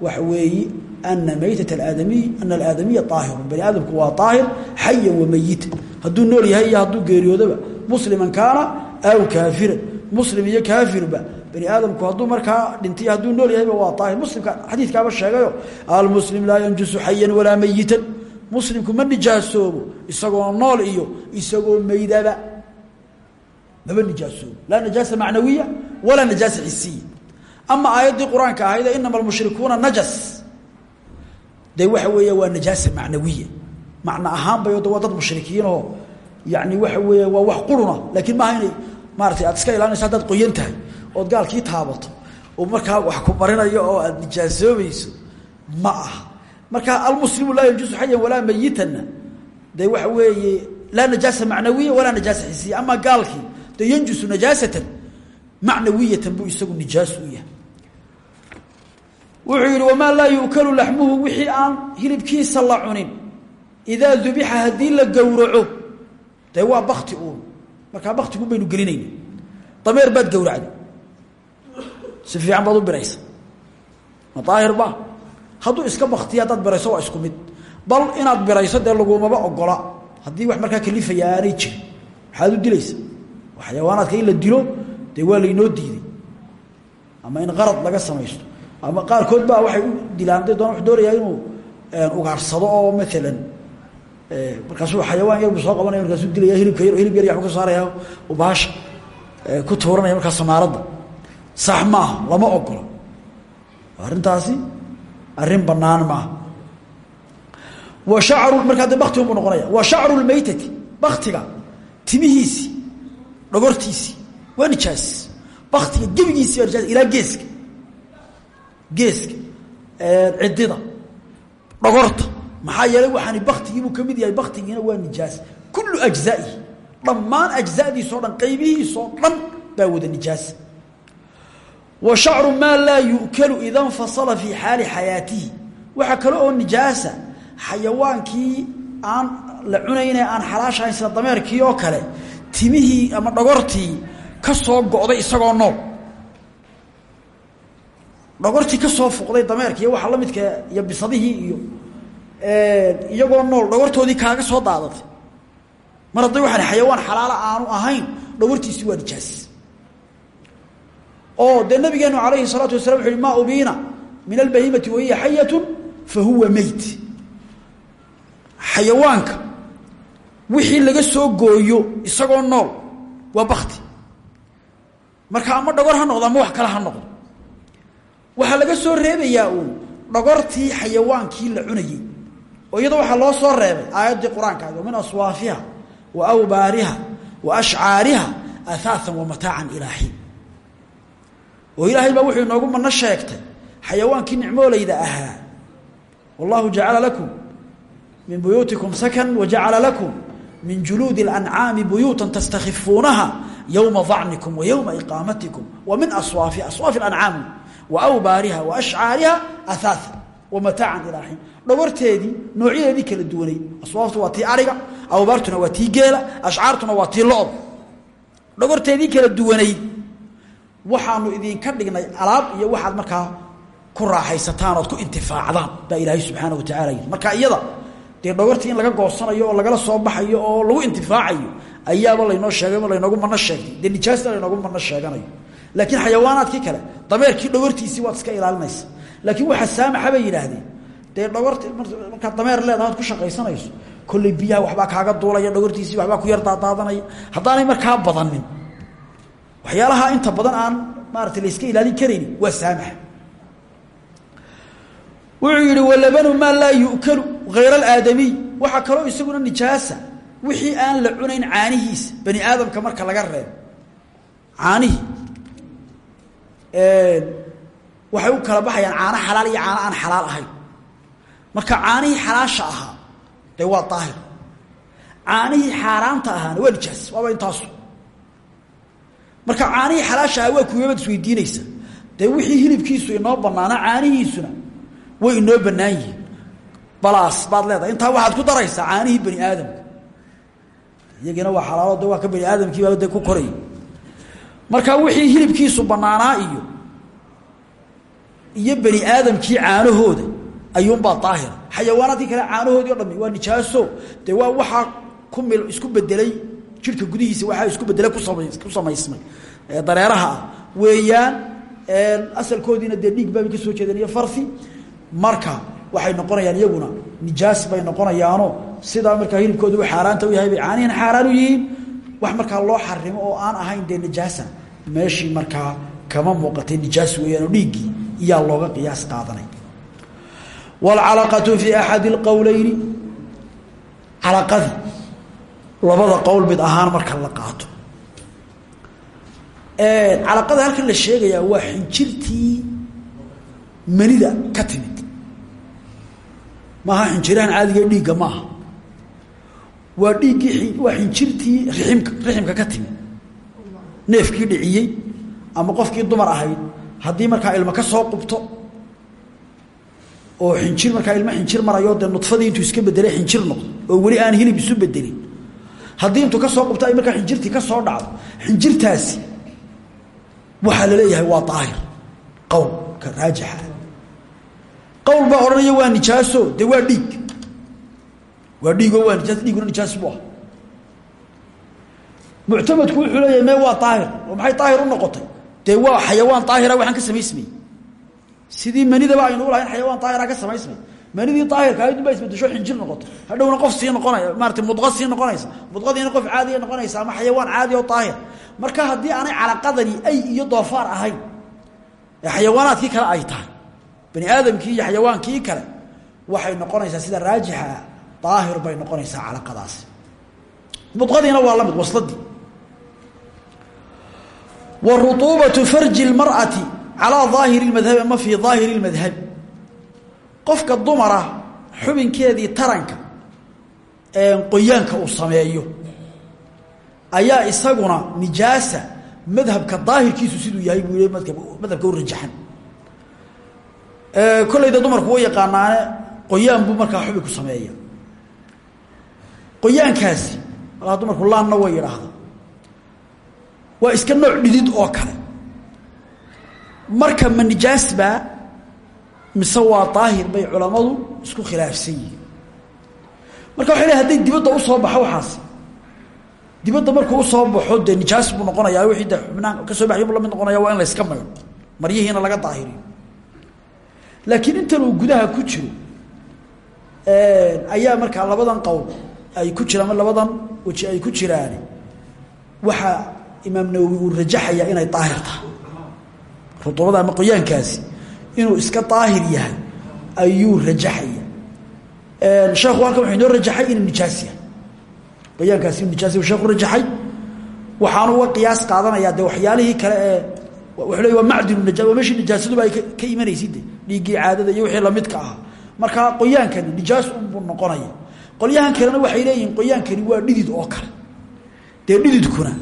waxa weeye ana maytat aadamiy ana alaadamiya aahirun bani aadamku waa aahir xayan wamayitan hadduu nool yahay iyo hadduu geeriyoodaba musliman kaana aw kaafiran muslim iyo kaafirba bani aadamku hadduu markaa dhintay hadduu nool yahayba waa aahir muslimka xadiidkaaba sheegayo almuslim laa yanjusu xayan walaa mayitan muslimku ma nijaasoobo isagoo nool iyo isagoo meydaba maba nijaasoobo laa najaasa macnawiya walaa najaasa xisiya ama aayaddii qur'aanka ahaydee inama almushrikuuna najas de waxa weeya waa najaasa macnawiya. Macno ahaanbay de waa dad mushrikiinoo yani waxa weeya waa wax quruna laakiin maaha inay maaratay aad iska ilaalinayso haddaad qoyan tahay gaalkii taabato oo markaa wax ku marinayo oo aad nijaasoobayso ma aha. Marka almuslimu laa yajuusu xayan walaa mayitanna de waxa weeye laa najaasa macnawiya walaa najaasa xisiya ama gaalkii dee yanjusu najaasatan macnawiyatan buu isagu nijaas u yahay wuxuu yihi wamaa laa yu'kalu laxmuhu? Wixii aan hilibkiisa la cunin. Idaa dubixa haddii la gowraco dee waa bakti uun. Markaa baktigu baynu gelinayna. Dameer baad gowracday. Si fiican baad u biraysa. Ma daahir ba? Hadduu iska baktiya haddaad waa isku mid. Bal inaad birayso dee lagumaba ogola haddii wax markaa kalifaya aanay jirin maxaad u dilaysa? Xayawaanaadka in la dilo dee waa laynoo diiday. Ama in qarad laga samaysto ama qaarkood baa waxay u dilaan da doona doonayaa inuu ugaarsado oo maalan markaasuu xayawaan yar buu soo qabanaya markaasuu dilaya hilibka yar hilib yar ya ka saaraya baasha ku tuuranaya markaa samaaradda. Sax lama ogola arrintaasi arrin banaan maaha. Wa shacru markaa de baktigun noqonaya wa shacru lmaytati baktiga timihiisii dhogortiisii waa nijaas baktiga gebigiisi waa geeska geeska cidida dhogorta maxaa yeelay waxaani baktigiibuu ka mid yahay baktigiina waa nijaas. Kullu ajzaihi dhammaan ajzadiisao dhan qaybihiisoo dhan baa wada nijaas. Wa shacru maa laa yu'kalu ida nfasala fii xaali xayaatihi. Waxaa kale oo nijaasa xayawaankii aan la cunayne aan xalaashahayn sida dameerkii oo kale timihii ama dhogortii ka soo go'day isagoo nool dhogortii ka soo fuqday dameerkii iyo waxa la midka iyo bisadihii iyo iyagoo nool dhogortoodii kaaga soo daadatay. Mar hadday waxaan xayawaan xalaala aanu ahayn dhogortiisi waa nijaas oo dee nabigeenu alayhi الsalaatu wasalaam wuxu uhi ma ubiina min albahimati wahiya xayatu fahuwa meyt xayawaanka wixii laga soo gooyo isagoo nool waa bakti marka ama dhogor ha noqdo ama wax kale ha noqdo waxaa laga soo reebayaa uun dhogortii xayawaankii la cunayey oo iyada waxaa loo soo reebay aayaddii qur'aanka min aswaafiha wa awbaariha wa ashcaariha ahaaan wa mataacan ilaa xiin. Oo ilaahay baa wuxuu inoogu mano sheegtay xayawaankii nicmoolayda ahaa. Wallahu jacala lakum min buyuutikum sakan wajacala lakum min juluudi اlancaami buyuutan tastakhifuunaha yowma dacnikum wa yowma iqaamatikum wa min aswaafiha aswaafi ancaam wa awbaariha wa ashcaariha ahaaa wa mataacan ilaa xiin dhogorteedii noocyadeedii kala duwanay. Aswaaftu waa tii ariga awbaartuna waa tii geela ashcaartuna waa tii lo-da dhogorteedii kala duwanayd waxaanu idinka dhignay alaab iyo waxaad markaa ku raaxaysataan ood ku intifaacdaan baa ilaahay subxaana wa yidhi. Marka iyada dee dhogortii in laga goosanayo oo lagala soo baxayo oo lagu intifaacayo ayaaba laynoo sheegay laynoogu mano sheegtay. Dee nijaasta laynoogu mano sheeganayo. Laakiin xayawaanaadkii kale dameerkii dhogortiisii waad iska ilaalinaysa laakiin waxa saamaxa bay yidhaahdeen. Dee dhogort markaad dameer leedaha ku shaqaysanayso kolley biyaha waxbaa kaaga duulaya dhogortiisii waxbaa ku yar daadaadanaya. Haddaanay markaa badanin waxyaalaha inta badan aan maarata iska ilaalin karayni waa saamaxa. Wuxuu walabanu maa laa yu'kalu hayr alaadamiy waxaa kaloo isaguna nijaasa wixii aan la cunayn caanihiisa bani aadamka marka laga reebo. Caanihii waxay u kala baxayaan caano xalaal iyo caano aan xalaal ahayn. Marka caanihii xalaasha ahaa dee waa daahir. Caanihii xaaraanta ahaana waa nijaas waaba intaasu. Marka caanihii xalaasha ahaa waa kuwebaad isweydiinaysa. Dee wixii hilibkiisu inoo banaanaa caanihiisuna way inoo banaan yihiin. Balaas baad leedahay. Intaa waxaad ku daraysaa caanihii bani aadamka. Iyagiina waa xalaalo de waa ka bani aadamkiiba de ku koraya marka wixii hilibkiisu banaanaa iyo iyo bani aadamkii caanahooda ayuunbaa daahira. Xayawaanaadkii kale caanahoodii o dhami waa nijaaso. Dee waa waxaa ku mil isku bedelay jirka gudihiisa waxaa isku bedelay ku samaysmay dareeraha ah. Weeyaan asalkoodiina dee dhiig baabay ka soo jeedeen iyo farfi marka waxay noqonayaan iyaguna nijaas bay noqonayaano sidaa markaa hilibkooda u xaaraanta u yahay bay caanihin xaaraan u yihiin wax markaa loo xarimo oo aan ahayn dee nijaasa meeshii markaa kama muuqatay nijaas weeyaanoo dhiiggii iyaa looga qiyaas qaadanay. Wاlcalaqatu fi axadi اlqowleyni calaqadii labada qowl mid ahaan marka la qaato. Calaqada halkan la sheegayaa waa xinjirtii manida ka timid. Maaha xinjirahan caadiga dhiigga maaha waa dhiiggii waa xinjirtii riimka riximka ka timi. Neefkii dhiciyey ama qofkii dumar ahayd. Haddii markaa ilmo ka soo qubto oo xinjir markaa ilmo xinjir marayo dee nudfadii intuu iska bedelay xinjir noqdo oo weli aan hilib isu bedelin haddii intuu ka soo qubto ay markaa xinjirtii ka soo dhacdo xinjirtaasi waxaa la leeyahay waa daahir qowlka raajixa qowl baa odhanaya waa nijaaso dee waa dhiig waa dhiigo waa nijaas dhiiguna nijaas bu ah muctamadku wuxuu leeyahay waa daahir oo maxay daahir u noqotay? Dee waa xayawaan daahira waxaan ka samaysmay. Sidii manidaba aynu u lahayn xayawaan daahira ka samaysmay. Manidii daahirka ahayd baa isbedesho xinjir noqotay. Hadhowna qof sii noqonaya maarata mudqa sii noqonaysa. Mudqadiina qof caadiya noqonaysa ama xayawaan caadi oo daahir marka haddii aanay calaqadani ay iyo doofaar ahayn ee xayawaanaadkii kale ay tahay bani aadamkii iyo xayawaankii kale waxay noqonaysaa sida raajixa ah daahir bay noqonaysaa calaqadaasi mudqadiina waa la mid wasladii wa ruuubatu farji lmar'ati calaa daahiri lmadhabi ama fii daahiri lmadhabi qofka dumara xubinkeedii taranka qoyaanka uu sameeyo ayaa isaguna nijaasa madhabka daahirkiisu siduu yahay buu yh madhabka u rajaxan. Dumarku wa yaqaanaane qoyaan buu markaa xubinku sameeya qoyaankaasi malaa dumarku laanna way yidhaahda waa iska nooc dhidid oo kale. Marka ma nijaasbaa mise waa daahir bay culammadu isku khilaafsan yihiin. Marka waxay leey hadday dibadda u soo baxo waxaasi dibadda markuu u soo baxo dee nijaas buu noqonayaa wixii de xubnaan ka soo baxay buu la noqonaya waa in la yska maydho maryihiina laga daahiriyo laakiin intan uu gudaha ku jiro ayaa markaa labadan qowl ay ku jiraan labadan weji ay ku jiraan waxaa imaam nawowi uu rajaxayaa inay daahir tahay. Rutuubada ama qoyaankaasi inuu iska daahir yahay ayuu rajaxaya. Sheekhu halkan wuxuu rajaxay inuu nijaas yahay. Qoyaankaasi inuu sheekhu rajaxay. Waxaanu uga qiyaas qaadanayaa dee waxyaalihii kale ee wuxuu leey waa macdinu nija waa meeshii ay ka imanaysid de dhiiggii caadada iyo wixii lamidka ahaa. Marka qoyaankani nijaas unbuu noqonaya qolyahan kalena waxay leeyihiin qoyaankani waa dhidid oo kale. Dee dhididkuna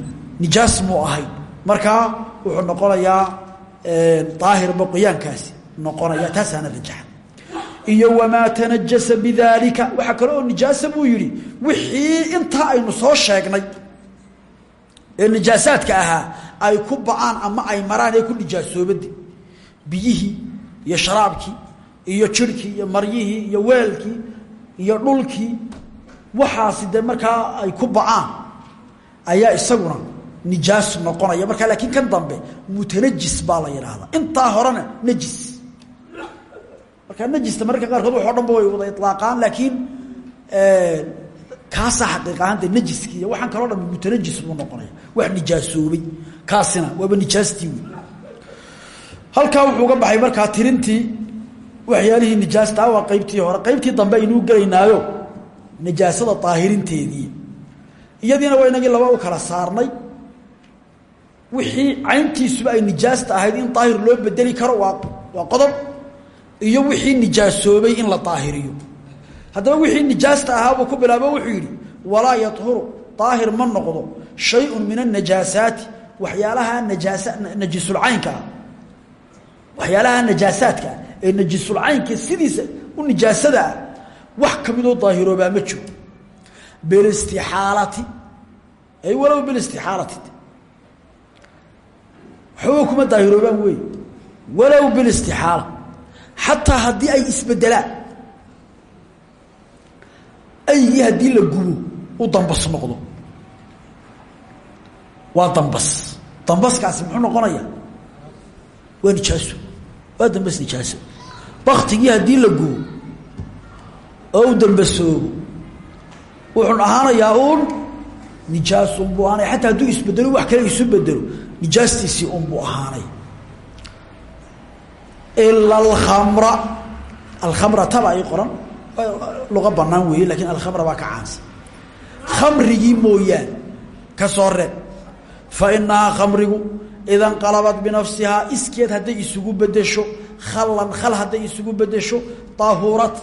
nijaas muu ahayn. Markaa wuxuu noqonayaa daahirba qoyaankaasi noqonaya taasaana rajaxa iyo wamaa tanajasa bidaalika waxaa kale oo nijaasa buu yidhi wixii intaa aynu soo sheegnay ee nijaasaadka ahaa ay ku ba'aan ama ay maraan ee ku nijaasoobade biyihii iyo sharaabkii iyo jirhkii iyo maryihii iyo weelkii iyo dhulkii waxaasi dee markaa ay ku ba'aan ayaa isaguna nijaas noqonaya. Markaa laakiin kan dambe mutanajis baa la yidhaahdaa intaa horena najis. Markaa najista mararka qaarkood wax o dhan ba way wada ilaaqaan laakiin kaasaa xaqiiqahaan dee najiskii iyo waxaan dhan mutanajis buu noqonaya. Wax nijaasoobay kaasina waaba nijaastii wey wuxuu ga baxay markaa tirintii waxyaalihii nijaastaa waa qaybtii hore. Qaybtii dambe aynuu gelaynaayo nijaasada daahirinteedii iyadiina waa inagii laba u kala saarnay. Wixii cayntiisuba ay nijaasta ahayd in daahir loo bedeli karo waa waa qodob. Iyo wixii nijaasoobay in la daahiriyo haddaba wixii nijaasta ahaabuu ku bilaabo wuxuu yidhi walaa yahuru daahir ma noqdo shayun min annajaasaati. Waxyaalaha najaasa najisulcaynka ah. Waxyaalaha najaasaadka ah ee najisulcaynka sidiisa u nijaasada ah wax ka midoo daahiroobaa ma jiro. Bilistixaalati ay walow bilistixaalati waxbaba kuma daahiroobaan wey walow bilistixaala xataa haddii ay isbedelaan aygii haddii la gubo u dambas noqdo. Waa dambas. Dambaskaasi muxuu noqonaya waa nijaaso waa dambas nijaaso baktigii haddii la gubo oo u dambasoobo wuxuu ahaanayaa nijaas unbuu ahaanaya xataa hadduu isbedelo wax kale isu bedelo nijaastiisii unbuu ahaanay. Ila alkhamra. Alkhamra taba ay qoran. Luqa banaan weeye lakiin alkhamra baa ka caansan. Khamrigii mooyaan ka soo reeb. Fa inahaa khamrigu ida nqalabat binafsihaa iskeed hadday isugu bedesho khalan khal hadday isugu bedesho daahuurat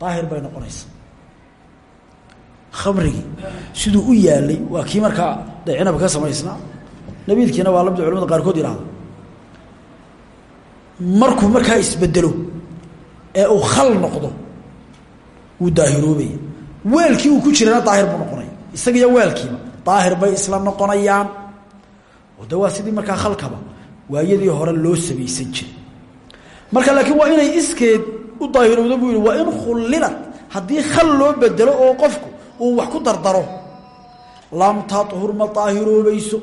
daahir bay noqonaysaa khamrigii siduu u yaalay waa kii markaa dee cinabka ka samaysnaa. Nabiidkiina waa la mid culamada qaarkood yihahda markuu markaa isbedelo ee uu khal noqdo wuu daahiroobaya weelkii uu ku jirana daahir buu noqonaya isagiiyo weelkiiba daahir bay isla noqonayaan de waa sidii markaa khalkaba waayadii hore loo samaysan jiray. Marka laakiin waa inay iskeed u daahirowda buu yihi waa in khullilat haddii khal loo bedelo oo qofku uu wax ku dardaro lam tahur ma daahiroobayso.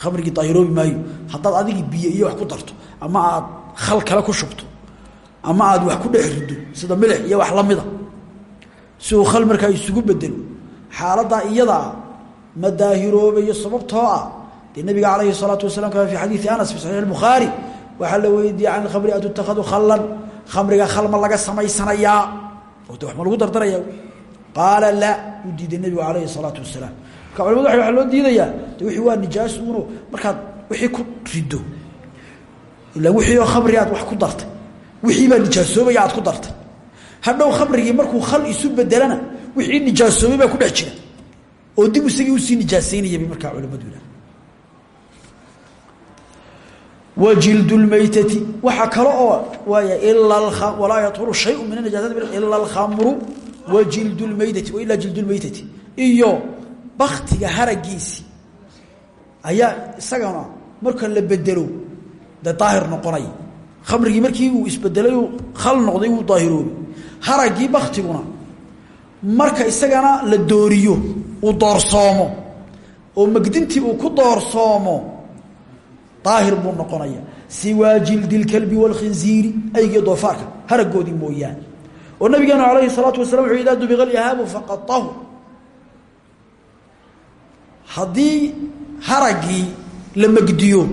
Khamrigii daahiroobi maayo haddaad adigii biyo iyo wax ku darto ama aad khal kale ku shubto ama aad wax ku dhex rido sida milix iyo wax lamida si uu khal markaa isugu bedelo xaaladaa iyadaa ma daahiroobayo sababtoo ah dee nabiga calayhi salaatu wasalaam kama fi xadiidi anas fi saxiix bukhaari waxaa la weydiiyey can khamri atutakadu khalan khamriga khal ma laga samaysanayaa oo de wax ma lagu dardaraya qaala laa uu diiday nebigu calayhi salaatu wasalaam. Marka culamadu waa loo diidayaa. De wixii waa nijaas uno markaad wixii ku rido ila wixii oo khamri aad wax ku dartay wixii baa nijaasoobaya aad ku dartay hadhow khamrigii markuu khal isu bedelana wixii nijaasoobay baa ku dhex jira oo dib isagii u sii nijaasaynaya bay markaa culamadu yidhaha wajild lmaytati waxaa kale oo waaya ila walaa yahuru shayu min anajaasati ila alkhamru wajild lmaytati wailaa jild lmaytati iyo baktiga haragiisii ayaa isagana marka la bedelo dee daahir noqonaya khamrigii markii uu isbedelay khal noqday wuu daahiroobay haragii baktiguna marka isagana la dooriyo uu doorsoomo oo magdintii uu ku doorsoomo daahir buu noqonaya siwaa jildi اlkalbi wاlkhinziiri aygiyo doofaarka haragoodii mooyaane oo nabigeenu alayhi الsalaatu wasala wuxu idaa dubiqa اlyahaabu faqad طahur haddii haragii la megdiyo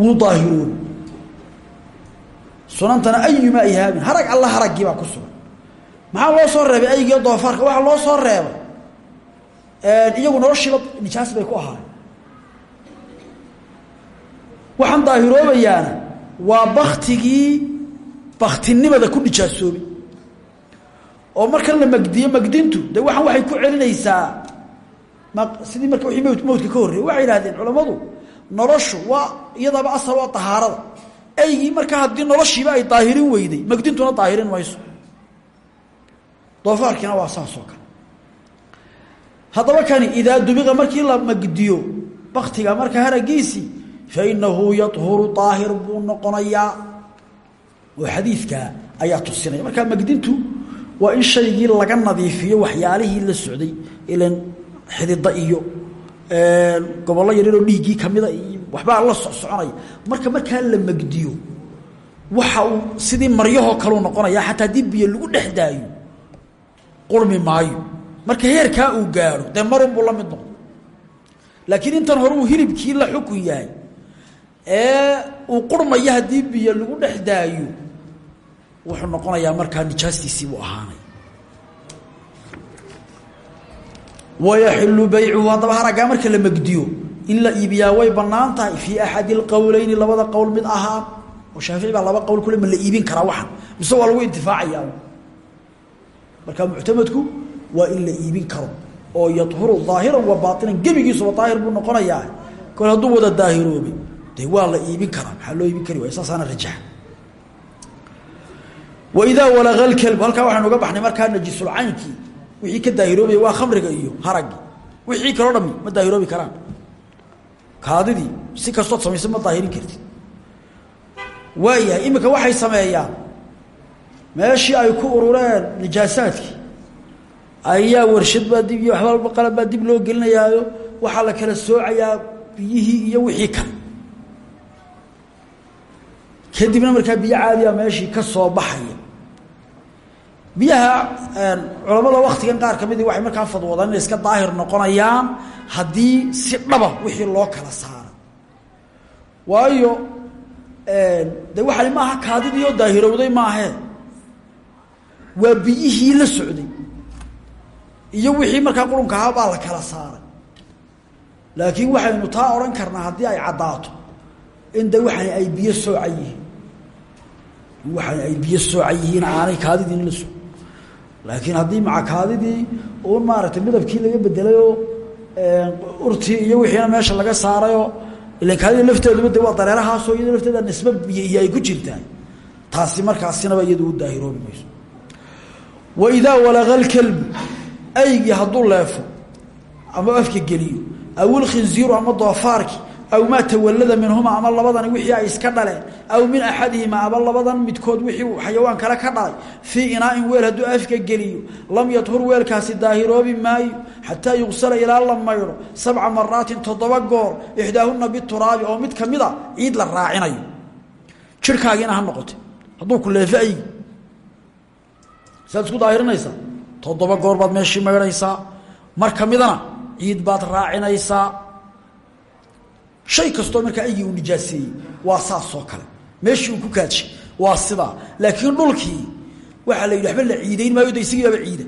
wuu daahiroobi sunantana ayumaa ihaabin harag alla haraggii baa ku sugan maxaa loo soo reebay aygiyo doofaarka waxaa loo soo reebay iyagu noloshiiba nijaas bay ku ahaay waxaan daahiroobayaana waa baktigii baktinimada ku nijaasoobay oo markan la magdiyo magdintu de waxaan waxay ku celinaysaa sidii marka wii mawdka ka horreeyey waxay yidhahdeen culammadu noloshu waa iyadaba asal waa tahaarada. Eygii markaa haddii noloshiiba ay daahirin weyday magdintuna daahirin mayso. Doofaarkiina waa saas kale haddaba kani idaa dubiqa markii la magdiyo baktiga marka haragiisii fainahu yahuru daahir buu noqonayaa. Oo xadiidkaa ayaa tusinaya. Markaa magdintu waa in shaygii laga nadiifiyo waxyaalihii la socday ilan xidida iyo gobollo yaryaroo dhiiggii kamida iyo waxbaa la soconaya marka markaa la magdiyo waxa uu sidii maryahoo kaleu noqonaya xataa haddii lagu dhex qurmi maayo marka heerkaa uu gaaro dee marunbuu la mid noqdo laakiin intan hore hilibkii la xukun yahay ee uu qurmaya haddii biyo lagu dhex wuxuu noqonayaa markaa nijaastiisii buu ahaanay. Wayaxilu baycuhu haddaba haraggaa marka la megdiyo in la iibiyaa way bannaan tahay fii axadi alqowleyni labada qowl mid ahaa oo shaafici baa laba qowl kule ma la iibin karaa waxan. Mise waa waa in la iibin karo oo yahuru daahiran wa baainan gebigiisuba daahir buu noqonayaa. Kol hadduu wada daahiroobay de waa la iibin karaa maxaa loo iibin kari waay saasaana rajaxa waidaa walaga lkelb halkaa waxaynu uga baxnay markaa najisulcaynkii wixii ka daahiroobaya waa khamriga iyo haragii wixii kaloo dhami ma daahiroobi karaan. Kaadidii si kastood samaysa ma daahirin kartid. Waayahay iminka waxay sameeyaan meeshii ay ku urureen nijaasaadkii ayaa warshad baa dib iyo waxba qalab baa dib loo gelinayaayo. Waxaa la kala soocayaa biyihii iyo wixii kale kadibna markaa biyo caadiya meeshii ka soo baxaya. Biyaha culamada waktigan qaar ka midii waxay markaa fadwoodaan inay iska daahir noqonayaan haddii si dhaba wixii loo kala saaro. Waayo de waxani maaha kaadidii oo daahirowday maahee waa biyihii la socday iyo wixii markaa qurunka ahaa baa la kala saaray. Laakiin waxaynu taa odhan karnaa haddii ay caddaato in de waxani ay biyo soocan yihiin. Waxani ay biyo soocan yihiin aanay kaadidiin la so laakiin haddii macakaadidii uun maaragtay midabkii laga bedelayoo urtii iyo wixiina meesha laga saarayoo ilan kaadida lafteeduba de waa dareerahaasoo iyado lafteeda nisba biyo ay ku jirtaa taasi markaasinaba iyadu u daahiroobi mayso. Waidaa walaqa lkelbu aygii hadduu leefo ama afka geliyo aw ilkhinziiru ama doofaarki aw maa tawallada minhuma ama labadani wixii ay iska dhaleen aw min axadihima ama labadan midkood wixii uu xayawaan kale ka dhalay fii inaain weel hadduu afka geliyo lam yadhur weelkaasi daahiroobi maayo xataa yugsala ilaa la maydho sabca maraatin toddoba goor ixdaahuna bituraabi oo mid kamida ciid la raacinayo. Jirhkaagiina ha noqote hadduu ku leefo aygi saad isku toddoba goor baad meeshii maydhaysaa mar kamidana ciid baad raacinaysaa shay kastoo markaa aygii uu nijaaseeyey waa saasoo kale. Meeshii uu ku kaadshay waa sidaa laakiin dhulkii waxaa la yidhi la ciidayn maayo de isagii baaba ciida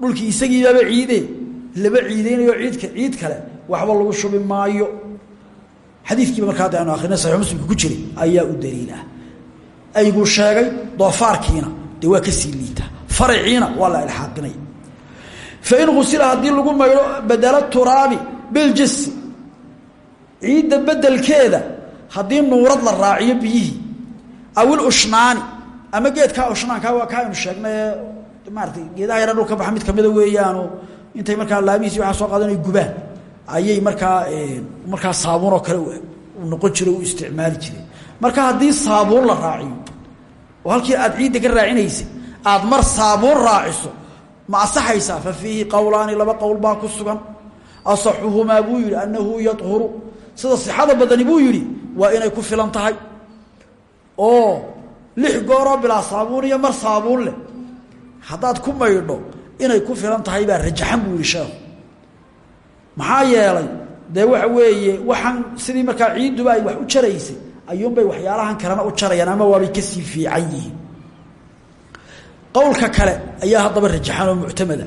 dhulkii isagii baaba ciide laba ciideynayo ciidka ciid kale waxba lagu shubi maayo. Xadiikiiba markaa hadda aynu akrinay saxiix muslimka ku jiray ayaa u daliil ah ayguu sheegay doofaarkiina dee waa ka sii liita faraciina waa la ilxaaqinaya fain usila haddii lagu maydho badela turaabi biljasi ciidda bedelkeeda haddii nuurad la raaciyo biyihii awil ushnaani ama geedkaa ushnaanka waa ka aynu sheegnay ee maaratay geedaha yara dhulka baxa mid kamida weeyaano intay markaa laamihiisi waxaa soo qaadan gubaan. Ayay markaa markaa saabuun oo kale noqon jiro u isticmaali jireen marka haddii saabuun la raaciyo halkii aad ciidda ka raacinaysay aad mar saabuun raaciso ma asaxaysaa fa fiihi qowlaani laba qowl baa ku sugan. Asaxuhumaa buu yihi annahu yahuru sida sixada badani buu yidhi waa inay ku filan tahay. Oo lix gooroo bilaa saabuun iyo mar saabuun leh. Haddaad ku maydho inay ku filan tahay baa rajaxan buu yihi sheekhu. Maxaa yeelay dee waxa weeye waxaan sidii markaa ciidduba ay wax u jaraysay ayuunbay waxyaalahan kalena u jarayaan ama waabay ka sii fiican yihiin qowlka kale ayaa haddaba rajaxan oo muctamada.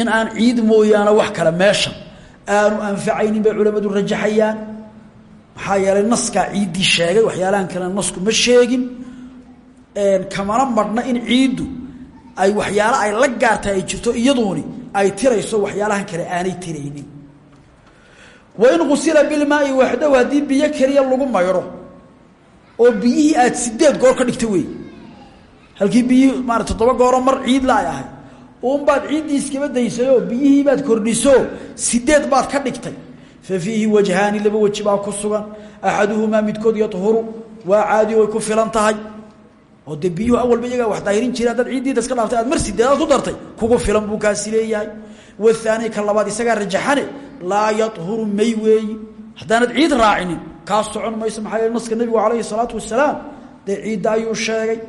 In aan ciid mooyaane wax kale meeshan aanu anfacaynin bay culamadu rajaxayaan. Maxaa yeelay naskaa ciiddii sheegay waxyaalahan kalena nasku ma sheegin. Kamana madhna in ciiddu ay waxyaalo ay la gaartay ay jirto iyaduuni ay tirayso waxyaalahan kale aanay tiraynin. Wain qusila bilmaai waxdahu haddii biyo keliya lagu maydho oo biyihii aad sideed goor dhigta wey halkii biyihii maarata toddoba gooroo mar ciidla ay ahay. Uunbaad ciiddii iskaba biyihiibaad kordhiso sideed baad ka dhigtay. Fa fiihi wajhaani laba weji baa ku sugan. Axaduhumaa midkood yahuru waa caadi way ku filan tahay. Oo dee biyuhu awalba iyagaa wax daahirin jira haddaad ciiddiida iska dhaaftay aad mar sideedaad ku dartay kugu filan buu kaasi leeyahay. Wahaani ka labaad isagaa rajaxane laa yahuru may weeyi. Haddaanad ciid raacinin kaa socon mayso maxaa yeele naska nebigu calayhi salaatu wasalaam dee ciidda ayuu sheegay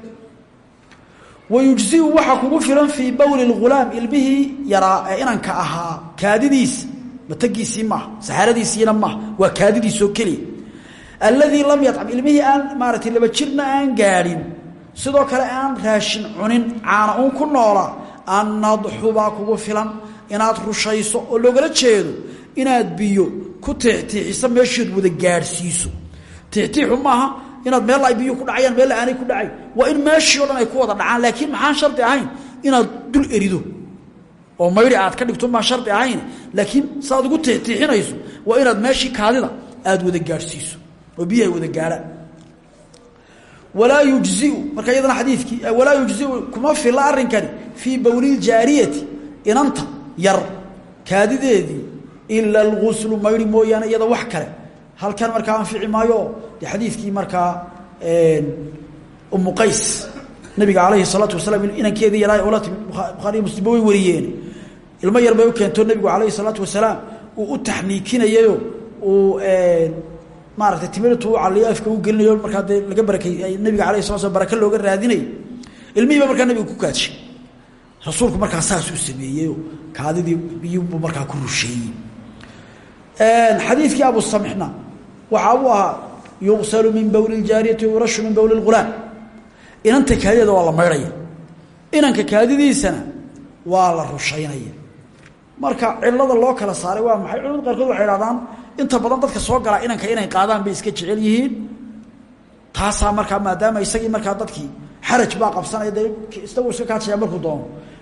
wayujziu waxaa kugu filan fii bowli lghulaam ilmihii yaraa ee inanka ahaa kaadidiisa matagiisii maaha saxaaradiisiina maaha waa kaadidiisoo keliya alladii lam yacam ilmihii aan maaratay laba jirna aan gaadhin sidoo kale aan raashin cunin caana uun ku noolaa annadxu baa kugu filan inaad rushayso oo loogala jeedo inaad biyo ku tiixtiixiso meeshood wada gaadhsiiso maaha inaad meel ay biyu ku dhacayaan meel aanay ku dhacayn waa in meeshii o dhan ay ku wada dhacaan laakiin maxaan shardi ahayn inaad dul erido? Oo mayri aad ka dhigto maan shardi ahayn? Laakiin saaad ugu tiixtiixinayso waa inaad meeshii kaadida aad wada gaadhsiiso oo biyo ay wada gaadhaan. Walaa yujziu marka iyadana xadiidkii walaa yujziu kuma filla arrinkani fii bowliljaariyati inanta yar. Kaadideedii ila alguslu mayri mooyaane iyada wax kale. Halkan markaa anfici maayo de xadiidkii markaa umu qays nabiga calayhi salaatu wasalaam inankeedii yaraa ola timi bukhaariyo way wariyeen. Ilmo yar bay u keento nebigu calayhi salaatu wasalaam uu u taxniikinayayo uu maaragtay timirtu u u gelinayo markaa laga barakay nabiga alayh sala slam barake looga raadinay. Ilmihiiba markaa nabiga ku kaadshay rasuulku markaa saasuu sameeyeyo. Kaadidii biyubuu markaa ku rusheeyey xadiidkii abu samxna waxaa uu ahaa yuqsalu min bowli ljaariyati yurashu min bowli lghulaam inanta kaadideeda waa la maydhaya inanka kaadidiisana waa la rushaynaya marka cilada loo kala saaray waa maxay culamada qaarkood waxay hahdaan inta badan dadka soo galaa inanka inay qaadaan bay iska jecel yihiin taasaa markaa maadaama isagii markaa dadkii xaraj baa qabsanaya dee isagu iska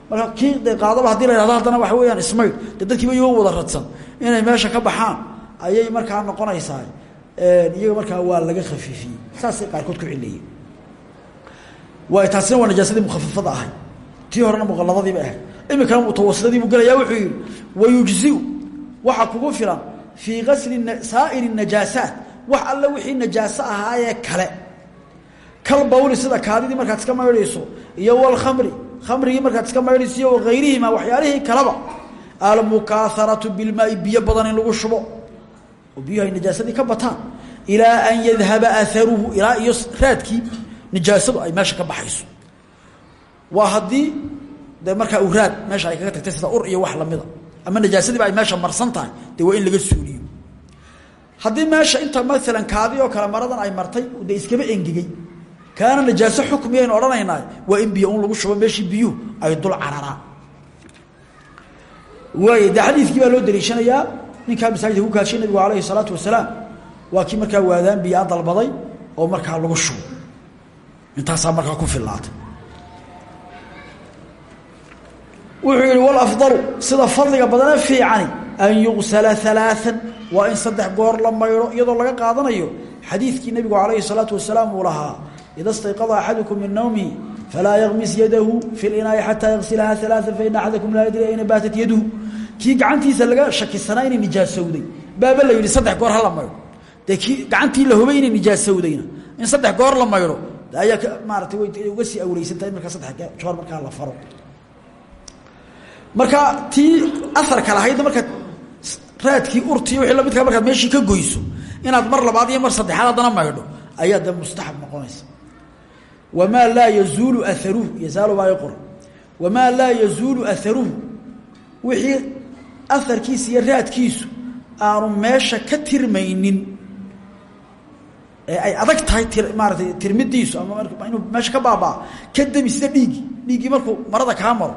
marka kii de qaadaba haddii la yhahdo haddana waxa weeyaan ismayd iyagoo wada radsan inay meesha ka baxaan ayay markaa noqonaysaa iyaga markaa waa laga khafiifiyey. Saasay qaarkood ku cileeyeen waay taasina waa najaasadii mukhafafada ahay. Tii horena muqalladadiiba ahayd. Iminkana mutawasitadiibuu gelayaa wuxuu yihi wayujziu waxa kugu filan fii gasli saa'iri najaasaat wax alle wixii najaaso ahaayee kale. Kal bawli sida kaadidii markaad iska maydhayso iyo walkhamri khamrigii markaad iska maydhayso iyo wagayrihima waxyaalihii kaleba almukaaharatu bilmaai biyo badan in lagu shubo oo biyuhu ay najaasadii ka bataan ilaa an yadhaba aharuhu ilaa iyo raadkii nijaasadu ay meesha ka meesha ay kaga tagtay sida ur iyo wax lamida ama najaasadiiba ay meesha marsan tahay waa in laga suuliyo. Haddii meesha inta maalan kaadi oo kale maradan ay martay de iskaba engegey kaana najaaso xukmiyaynu odhanaynaa waa in biyo un lagu shubo meeshii biyuhu ay dul cararaan. Waay de xadiidkii baa loo daliishanayaa ninkaa masaajidka ku kaashay nabigu alayhi salaatu wasalaam waa kii markaa waadaan biyaa dalbaday oo markaa lagu shubo. Intaasaa markaa ku fillaatay. Wuxuu yihi walafdalu sida fadliga badane fiicani an yugsala alaaan waa in saddex goor la maydho iyadoo laga qaadanayo xadiidkii nabigu calayhi salaatu wasalaam uu lahaa ida stayqada axadukum min nawmihi falaa yagmis yadahu fi linaai xataa yagsilaha alaaa faina axadakum laa yadri ayna baatat yaduhu kii gacantiisa laga shakisanaa inay nijaasowday baaba la yidhi saddex goor hala maydho dee gacantii la hubay inay nijaasowdayna in saddex goor la maydho ayaa maaratay way uga sii awleysantahay markaa saddex goor markaa la faro. Marka tii aarka lahaydna markaad raadkii urtii wii lamidkaa markaad meeshii ka goyso inaad mar labaad iyo mar saddexaad haddana maydho ayaa de mustaxab noqonaysa. Wamaa laa yazuulu aharuhu yazaalu baa i qoran wamaa laa yazuulu aharuhu wixii aharkiisa iyo raadkiisu aanu meesha ka tirmaynin ee ay adag tahay maaratay tirmidiisu ama inuu meesha ka baabaa ka demi sida dhiiggii markuu marada kaa maro.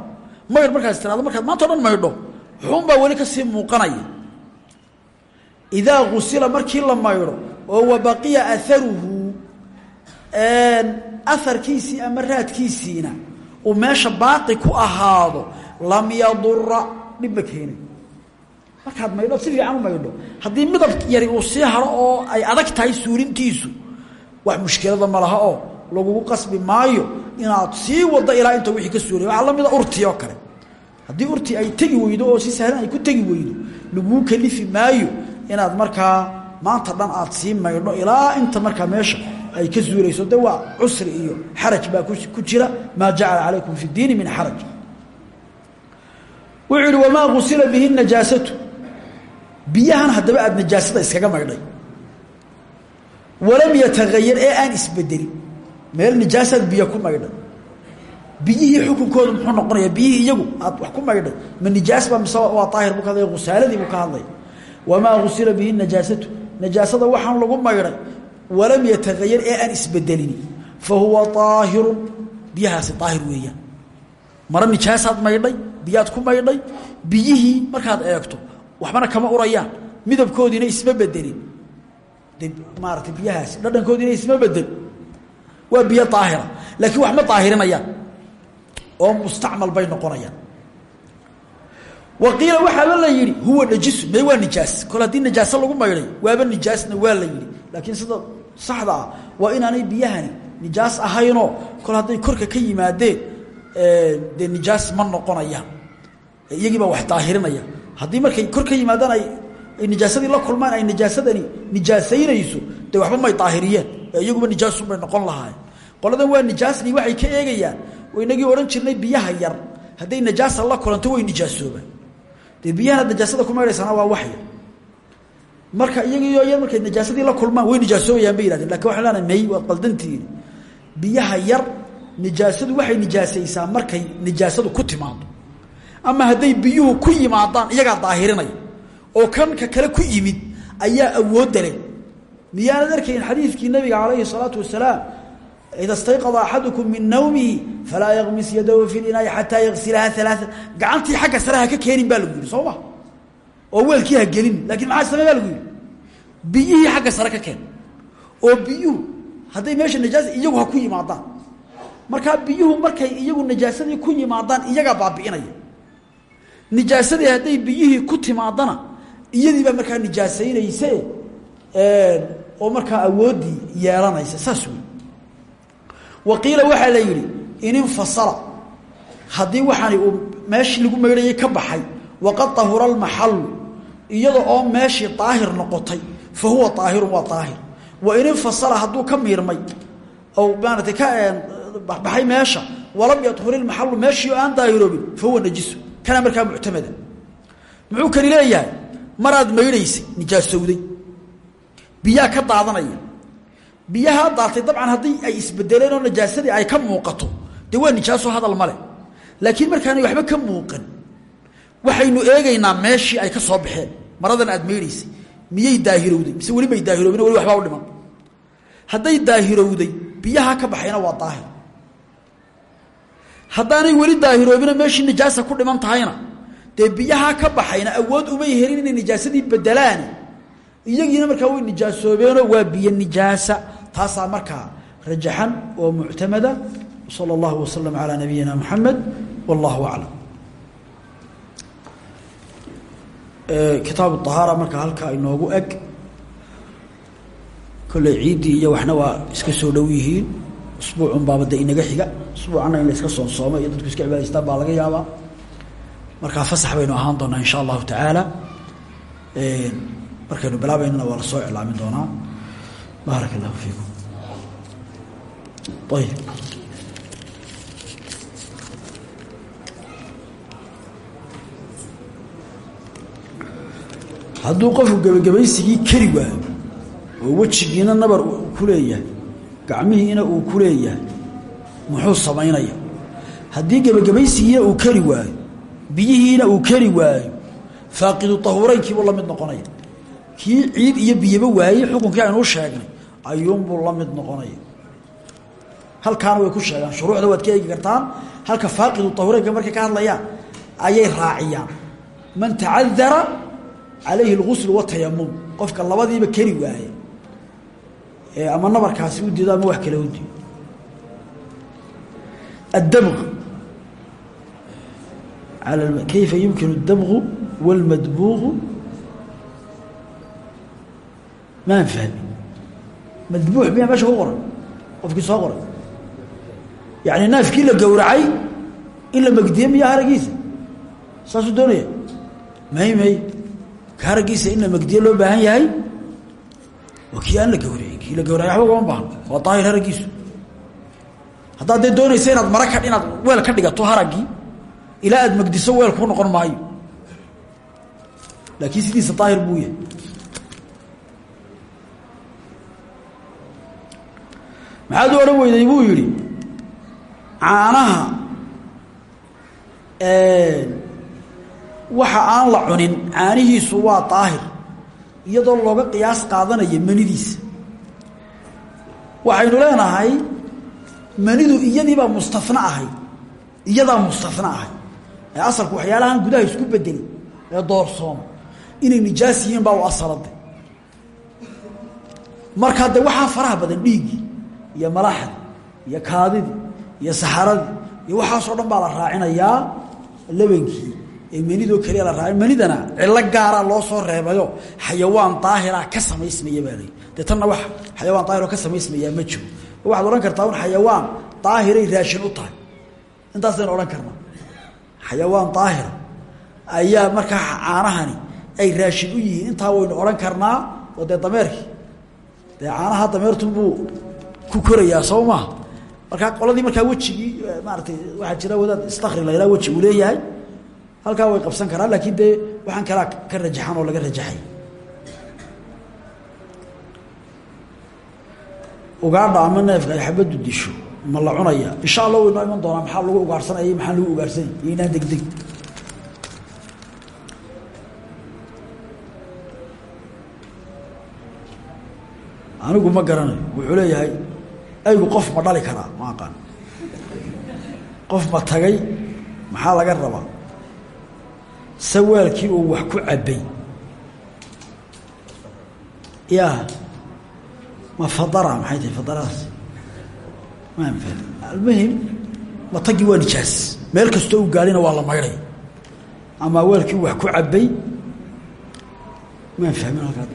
Maydh markaas tiraado markaad maanta o dhan maydho xuunbaa weli ka sii muuqanaya. Idaa gusila markii la maydho oo wabaqiya aharuhu aharkiisii ama raadkiisiina uu meesha baaqi ku ahaado lam yadura dhibma keenay markaad maydho si fiican u maydho. Haddii midab yari uu sii haro oo ay adag tahay suurintiisu wax mushkilada ma laha oo lagugu qasbi maayo inaad sii wado ilaa inta wixii ka suuraya waxaa lamida urti oo kale. Haddii urti ay tegi weydo oo si sahlan ay ku tegi weydo laguu kalifi maayo inaad markaa maanta dhan aad sii maydho ilaa inta markaa meesha ay ka zuulayso. De waa iyo xaraj baa ku jira maa jacala calaykum fi diini min xaraj. Wuxuu wamaa gusila bihi najaasatu biyahan haddaba aada najaasada iskaga maydhay. Walam yatagayar ee aan isbedelin. Meel najaasaad biyo ku maydhay. Biyihii xukunkooda muxuu noqonaya biyihii iyagu aad wax ku maydhay. Ma nijaasba mise waa aahir buu ka hadlaya usaaladii buu ka hadlaya bihi najaasatu. Najaasada waxaan lagu maydhay. Walam yatagayar ee aan isbedelin. Fa huwa aahirun biyahaasi aahir weeyaan. Mara nijaasaad maydhay biyaad ku maydhay. Biyihii markaad eegto waxbana kama urayaan. Midabkoodiina isma bedelin de maarata biyahaasi dhadhankoodiina isma bedel waa biyo aahira laakiin wax ma aahirinayaan oo mustacmal bay noqonayaan. Wa qiila la yidhi huwa najisu may waa nijaas kol haddii najaaso lagu maydhay waaba nijaasna waa la yidhi. Laakiin sida saxda ah waa inaanay biyahani nijaas ahaynoo kol hadday korka ka yimaadeen dee nijaas ma noqonayaan. Iyagii baa wax daahirinaya haddii markay kor ka yimaadaan ay nijaasadii la kulmaan ay nijaasadani nijaasaynayso dee waxba may daahiriyeen ee iyaguba nijaasunbay noqon lahaayeen. Qoladan waa nijaasni waxay ka eegayaan inagii odhan jirnay biyaha yar. Hadday najaasa la kulanto way nijaasoobaan. Dee biyahan ad najaasada ku maydhaysana waa waxya marka iyagiiyo yar markay najaasadii la kulmaan way nijaasoobayaan bay yihahdeen laakiin waxaan leenahay may waad qaldantihiin biyaha yar nijaasadu waxay nijaasaysaa markay nijaasadu ku timaado ama hadday biyuhu ku yimaadaan iyagaa daahirinaya oo kanka kale ku yimid ayaa awoodda leh miyaanad arkayn xadiidkii nabiga calayhi salaatu wasalaam ida stayqada axadukum min nawmihi falaa yagmis yadahu fi linaai xataa yagsilaha alaaa gacantii xagga sare ha ka keenin baa lagu soo ma oo weelkii gelin laakiin maxaa samey lagu yihi biyihii xagga ka keen. Oo biyuhu hadday meesha najaasa iyagu ha ku yimaadaan. Markaa biyuhu markay iyagu najaasadii ku yimaadaan iyagaa baabi'inaya nijaasadii hadday biyihii ku timaadana iyadiibaa markaa nijaasaynayse oo markaa awooddii yeelanaysa saas wey wa qiila waxaa la yidhi in infasala haddii waxaani uu meeshii lagu maydhayay ka baxay waqad ahura almaxalu iyada oo meeshii daahir noqotay fa huwa daahirun waa daahir. Wa in infasala hadduu ka miirmay oo maaratay ka baxay meesha walam yadhur ilmaxalu meeshii aan daahiroobin fa huwa najisu kana markaa muctamada. Muxuu kani leeyahay? Maraad maydhaysay nijaasowday biyaa ka daadanaya. Biyahaa daatay dabcan haddii ay isbedeleen oo najaasadii ay ka muuqato dee waa nijaaso hadal male laakiin markaanay waxba ka muuqan waxaynu eegaynaa meeshii ay ka soo baxeen. Maradan aad maydhaysay miyay daahirowday? Mise weli bay daahiroobin weli waxbaa u dhiman. Hadday daahirowday biyaha ka baxayna waa daahir haddaanay weli daahiroobina meeshii nijaasa ku dhiman tahayna dee biyaha ka baxayna awood umay helin inay nijaasadii bedelaani iyagiina markaa way nijaasoobeenoo waa biyo nijaasa. Taasaa markaa rajaxan oo muctamada. Sala allahu wasalam calaa nabiyina muxamed wallahu aclam kitaabu ahaara markaa halkaa inoogu eg. Kolley ciiddii iyo waxna waa iska soo dhow yihiin usbuucun baaba de inaga xiga usbuucanna in la iska soonsooma iyo dadku iska cibaadaystaan baa laga yaabaa. Markaa fasax baynu ahaan doonaa insha allahu tacaala. Markaynu bilaabaynana waa la soo iclaamin doonaa. Baarak allahu fiikum. Ayib. Hadduu qofku gebagabaysigii keri waayo oo wejigiina nabar ku leeyahay gacmihiina uu ku leeyahay muxuu samaynaya haddii gebagabaysigiina uu keri waayo biyihiina uu keri waayo faaqidu tahuuraynkiibuu la mid noqonaya. Kii ciid iyo biyaba waayey xukunkii aynuu sheegnay ayuunbuu la mid noqonaya. Halkaana way ku sheegaan shuruucda waad ka eegi kartaan halka faaqidu tahuuraynka markay ka hadlayaan ayay raaciyaan. Man tacadara calayhi اlgusl watayamum qofka labadiiba keri waaye ama nabarkaasi u diido ama wax kale u diido. Addabq kayfa yumkin اdabqu wاlmadbuuqu maan fahmi madbuux miyaa meesha ku qoran qofkii soo qoray. Yani naafkii la gowracay in la megdiye miyaa haragiisa saasuu doonaya. May may haragiisa in la megdiye loo baahan yahay waa kii aan la gawracin kii la gawracay waxba ugama baahno waa daahir haragiisu haddaad dee doonaysa inaad mara ka inaad weel ka dhigato haraggii ilaa aad megdiso weel kuu noqon maayo. Laakiin sidiisa daahir buu yahay. Maxaad u odhan weyday buu yidhi caanaha waxa aan la cunin caanihiisu waa daahir iyadoo looga qiyaas qaadanaya manidiisa. Waxaynu leenahay manidu iyadiibaa mustafna ahay iyadaa mustafna ahay. Ee asalku waxyaalahan gudaha isku bedeli ee doorsooma. Inay nijaas baa u asalade markaa de waxaa faraha badan dhiiggii iyo malaxdii iyo kaadidii iyo saxaradii iyo waxaasoo dhan baa la raacinayaa labankii manidoo keliya la raaci manidana cillo gaara loo soo reebayo xayawaan daahira ka samaysmaya baa lay wax xayawaan daahiroo ka samaysmayaa ma jiro. Waxaad odhan kartaa un xayawaan daahiray raashin u tahay. Intaasaynu odhan karnaa. Xayawaan daahira ayaa markaa caanahani ay raashin u yihiin. Intaa waynu odhan karnaa oo dee dameerkii dee caanaha dameertunbuu ku korayaa soo markaa qoladii markaa wejigii maaratay waxaa jira wadaad istakri la yidhaha weji uu leeyahay halkaa way qabsan karaan laakiin dee waxaan kalaa ka rajaxan oo laga rajaxay. Ugaadha ama neefka ay xabaddu disho ma la cunaya. Insha allah waynoo iman doonaa maxaa lagu ugaarsanaya maxaan lagu ugaarsanay iyo inaan degdeg. Anigu ma garanayo wuxuu leeyahay aygu qof ma dhali karaa ma aqaan. Qof ma tagay maxaa laga rabaa sawaalkii uu wax ku cabbay. Ya ma fadara maxay tahay fadaradaas almuhim matagii waa nijaas. Meel kastoo u gaadhina waa la maydhay. Ama weelkii wax ku cabay maan fahmin halkaa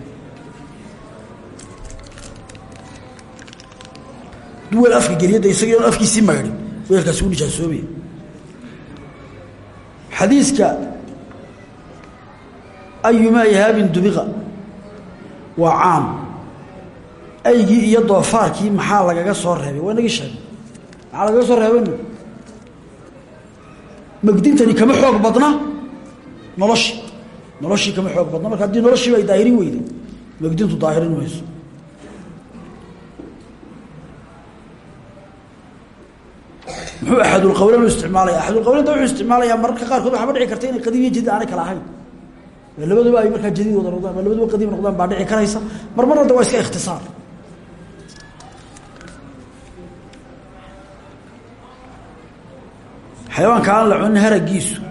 du weel afka geliyada isagii on afkiisii maydhin weelkaasi u nijaasoobaya xadiiska ayumaa ihaabin dubiqa waa caam aygii iyo doofaarkii maxaa lagaga soo reebay waa inagii sheegay maxaa lagaga soo reebay magdintani kama xoog badna noloshii noloshii kama xoog badna marka haddii noloshiiba ay daahirin weyday magdintu daahirin mayso muxuu axadulqawlan u isticmaalaya axadulqawlanta wuxuu isticmaalayaa mararka qaarkood waxaaba dhici karta inay qadiim iyo jadid kala ahayn labaduba ay markaa jadiid wada noqdaan labaduba qadiim noqdaan baa dhici karaysa. Mar marna da waa iska ikhtisaar. Xayawaanka aan la cunin haragiisu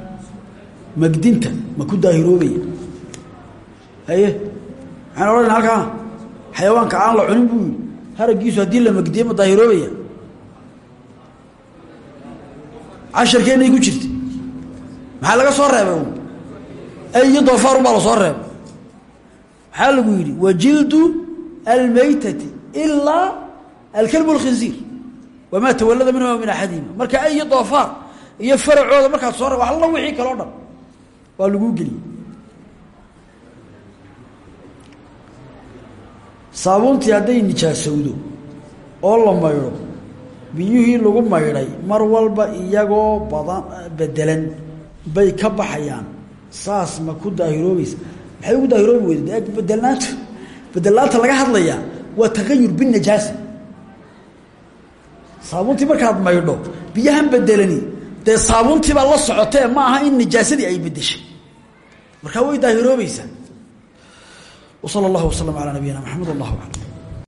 magdinta ma ku daahiroobaya. Haye maxaan odhanayna halkaa xayawaanka aan la cunin buu yidhi haragiisu haddii la magdiye ma daahiroobaya. Casharkeennay ku jirta maxaa laga soo reebay? ay iyo doofaarun baa la soo reebay maxaa lagu yidhi wajildu almaytati ilaa alkalbu اlkhinziir wamaa tawalada minhuma min axadihima marka ay iyo doofaar iyo faracooda markaad soo reeb alla wixii kaleo dhan waa laguu geliyey saabuuntii hadday nijaasowdo oo la maydho biyuhii lagu maydhay mar walba iyagoo badan bedelan bay ka baxayaan saas ma ku daahiroobaysa maxay ugu daahiroobi weyda de bedelnaanta bedelnaanta laga hadlayaa waa tagayur binajaasa saabuuntii markaad maydho biyahan bedelani dee saabuuntiibaa la socotee ma aha in nijaasadii ay bedeshay markaa way daahiroobaysaa wsala allahu waslama calaa nabiyina maxamed wallahu aclam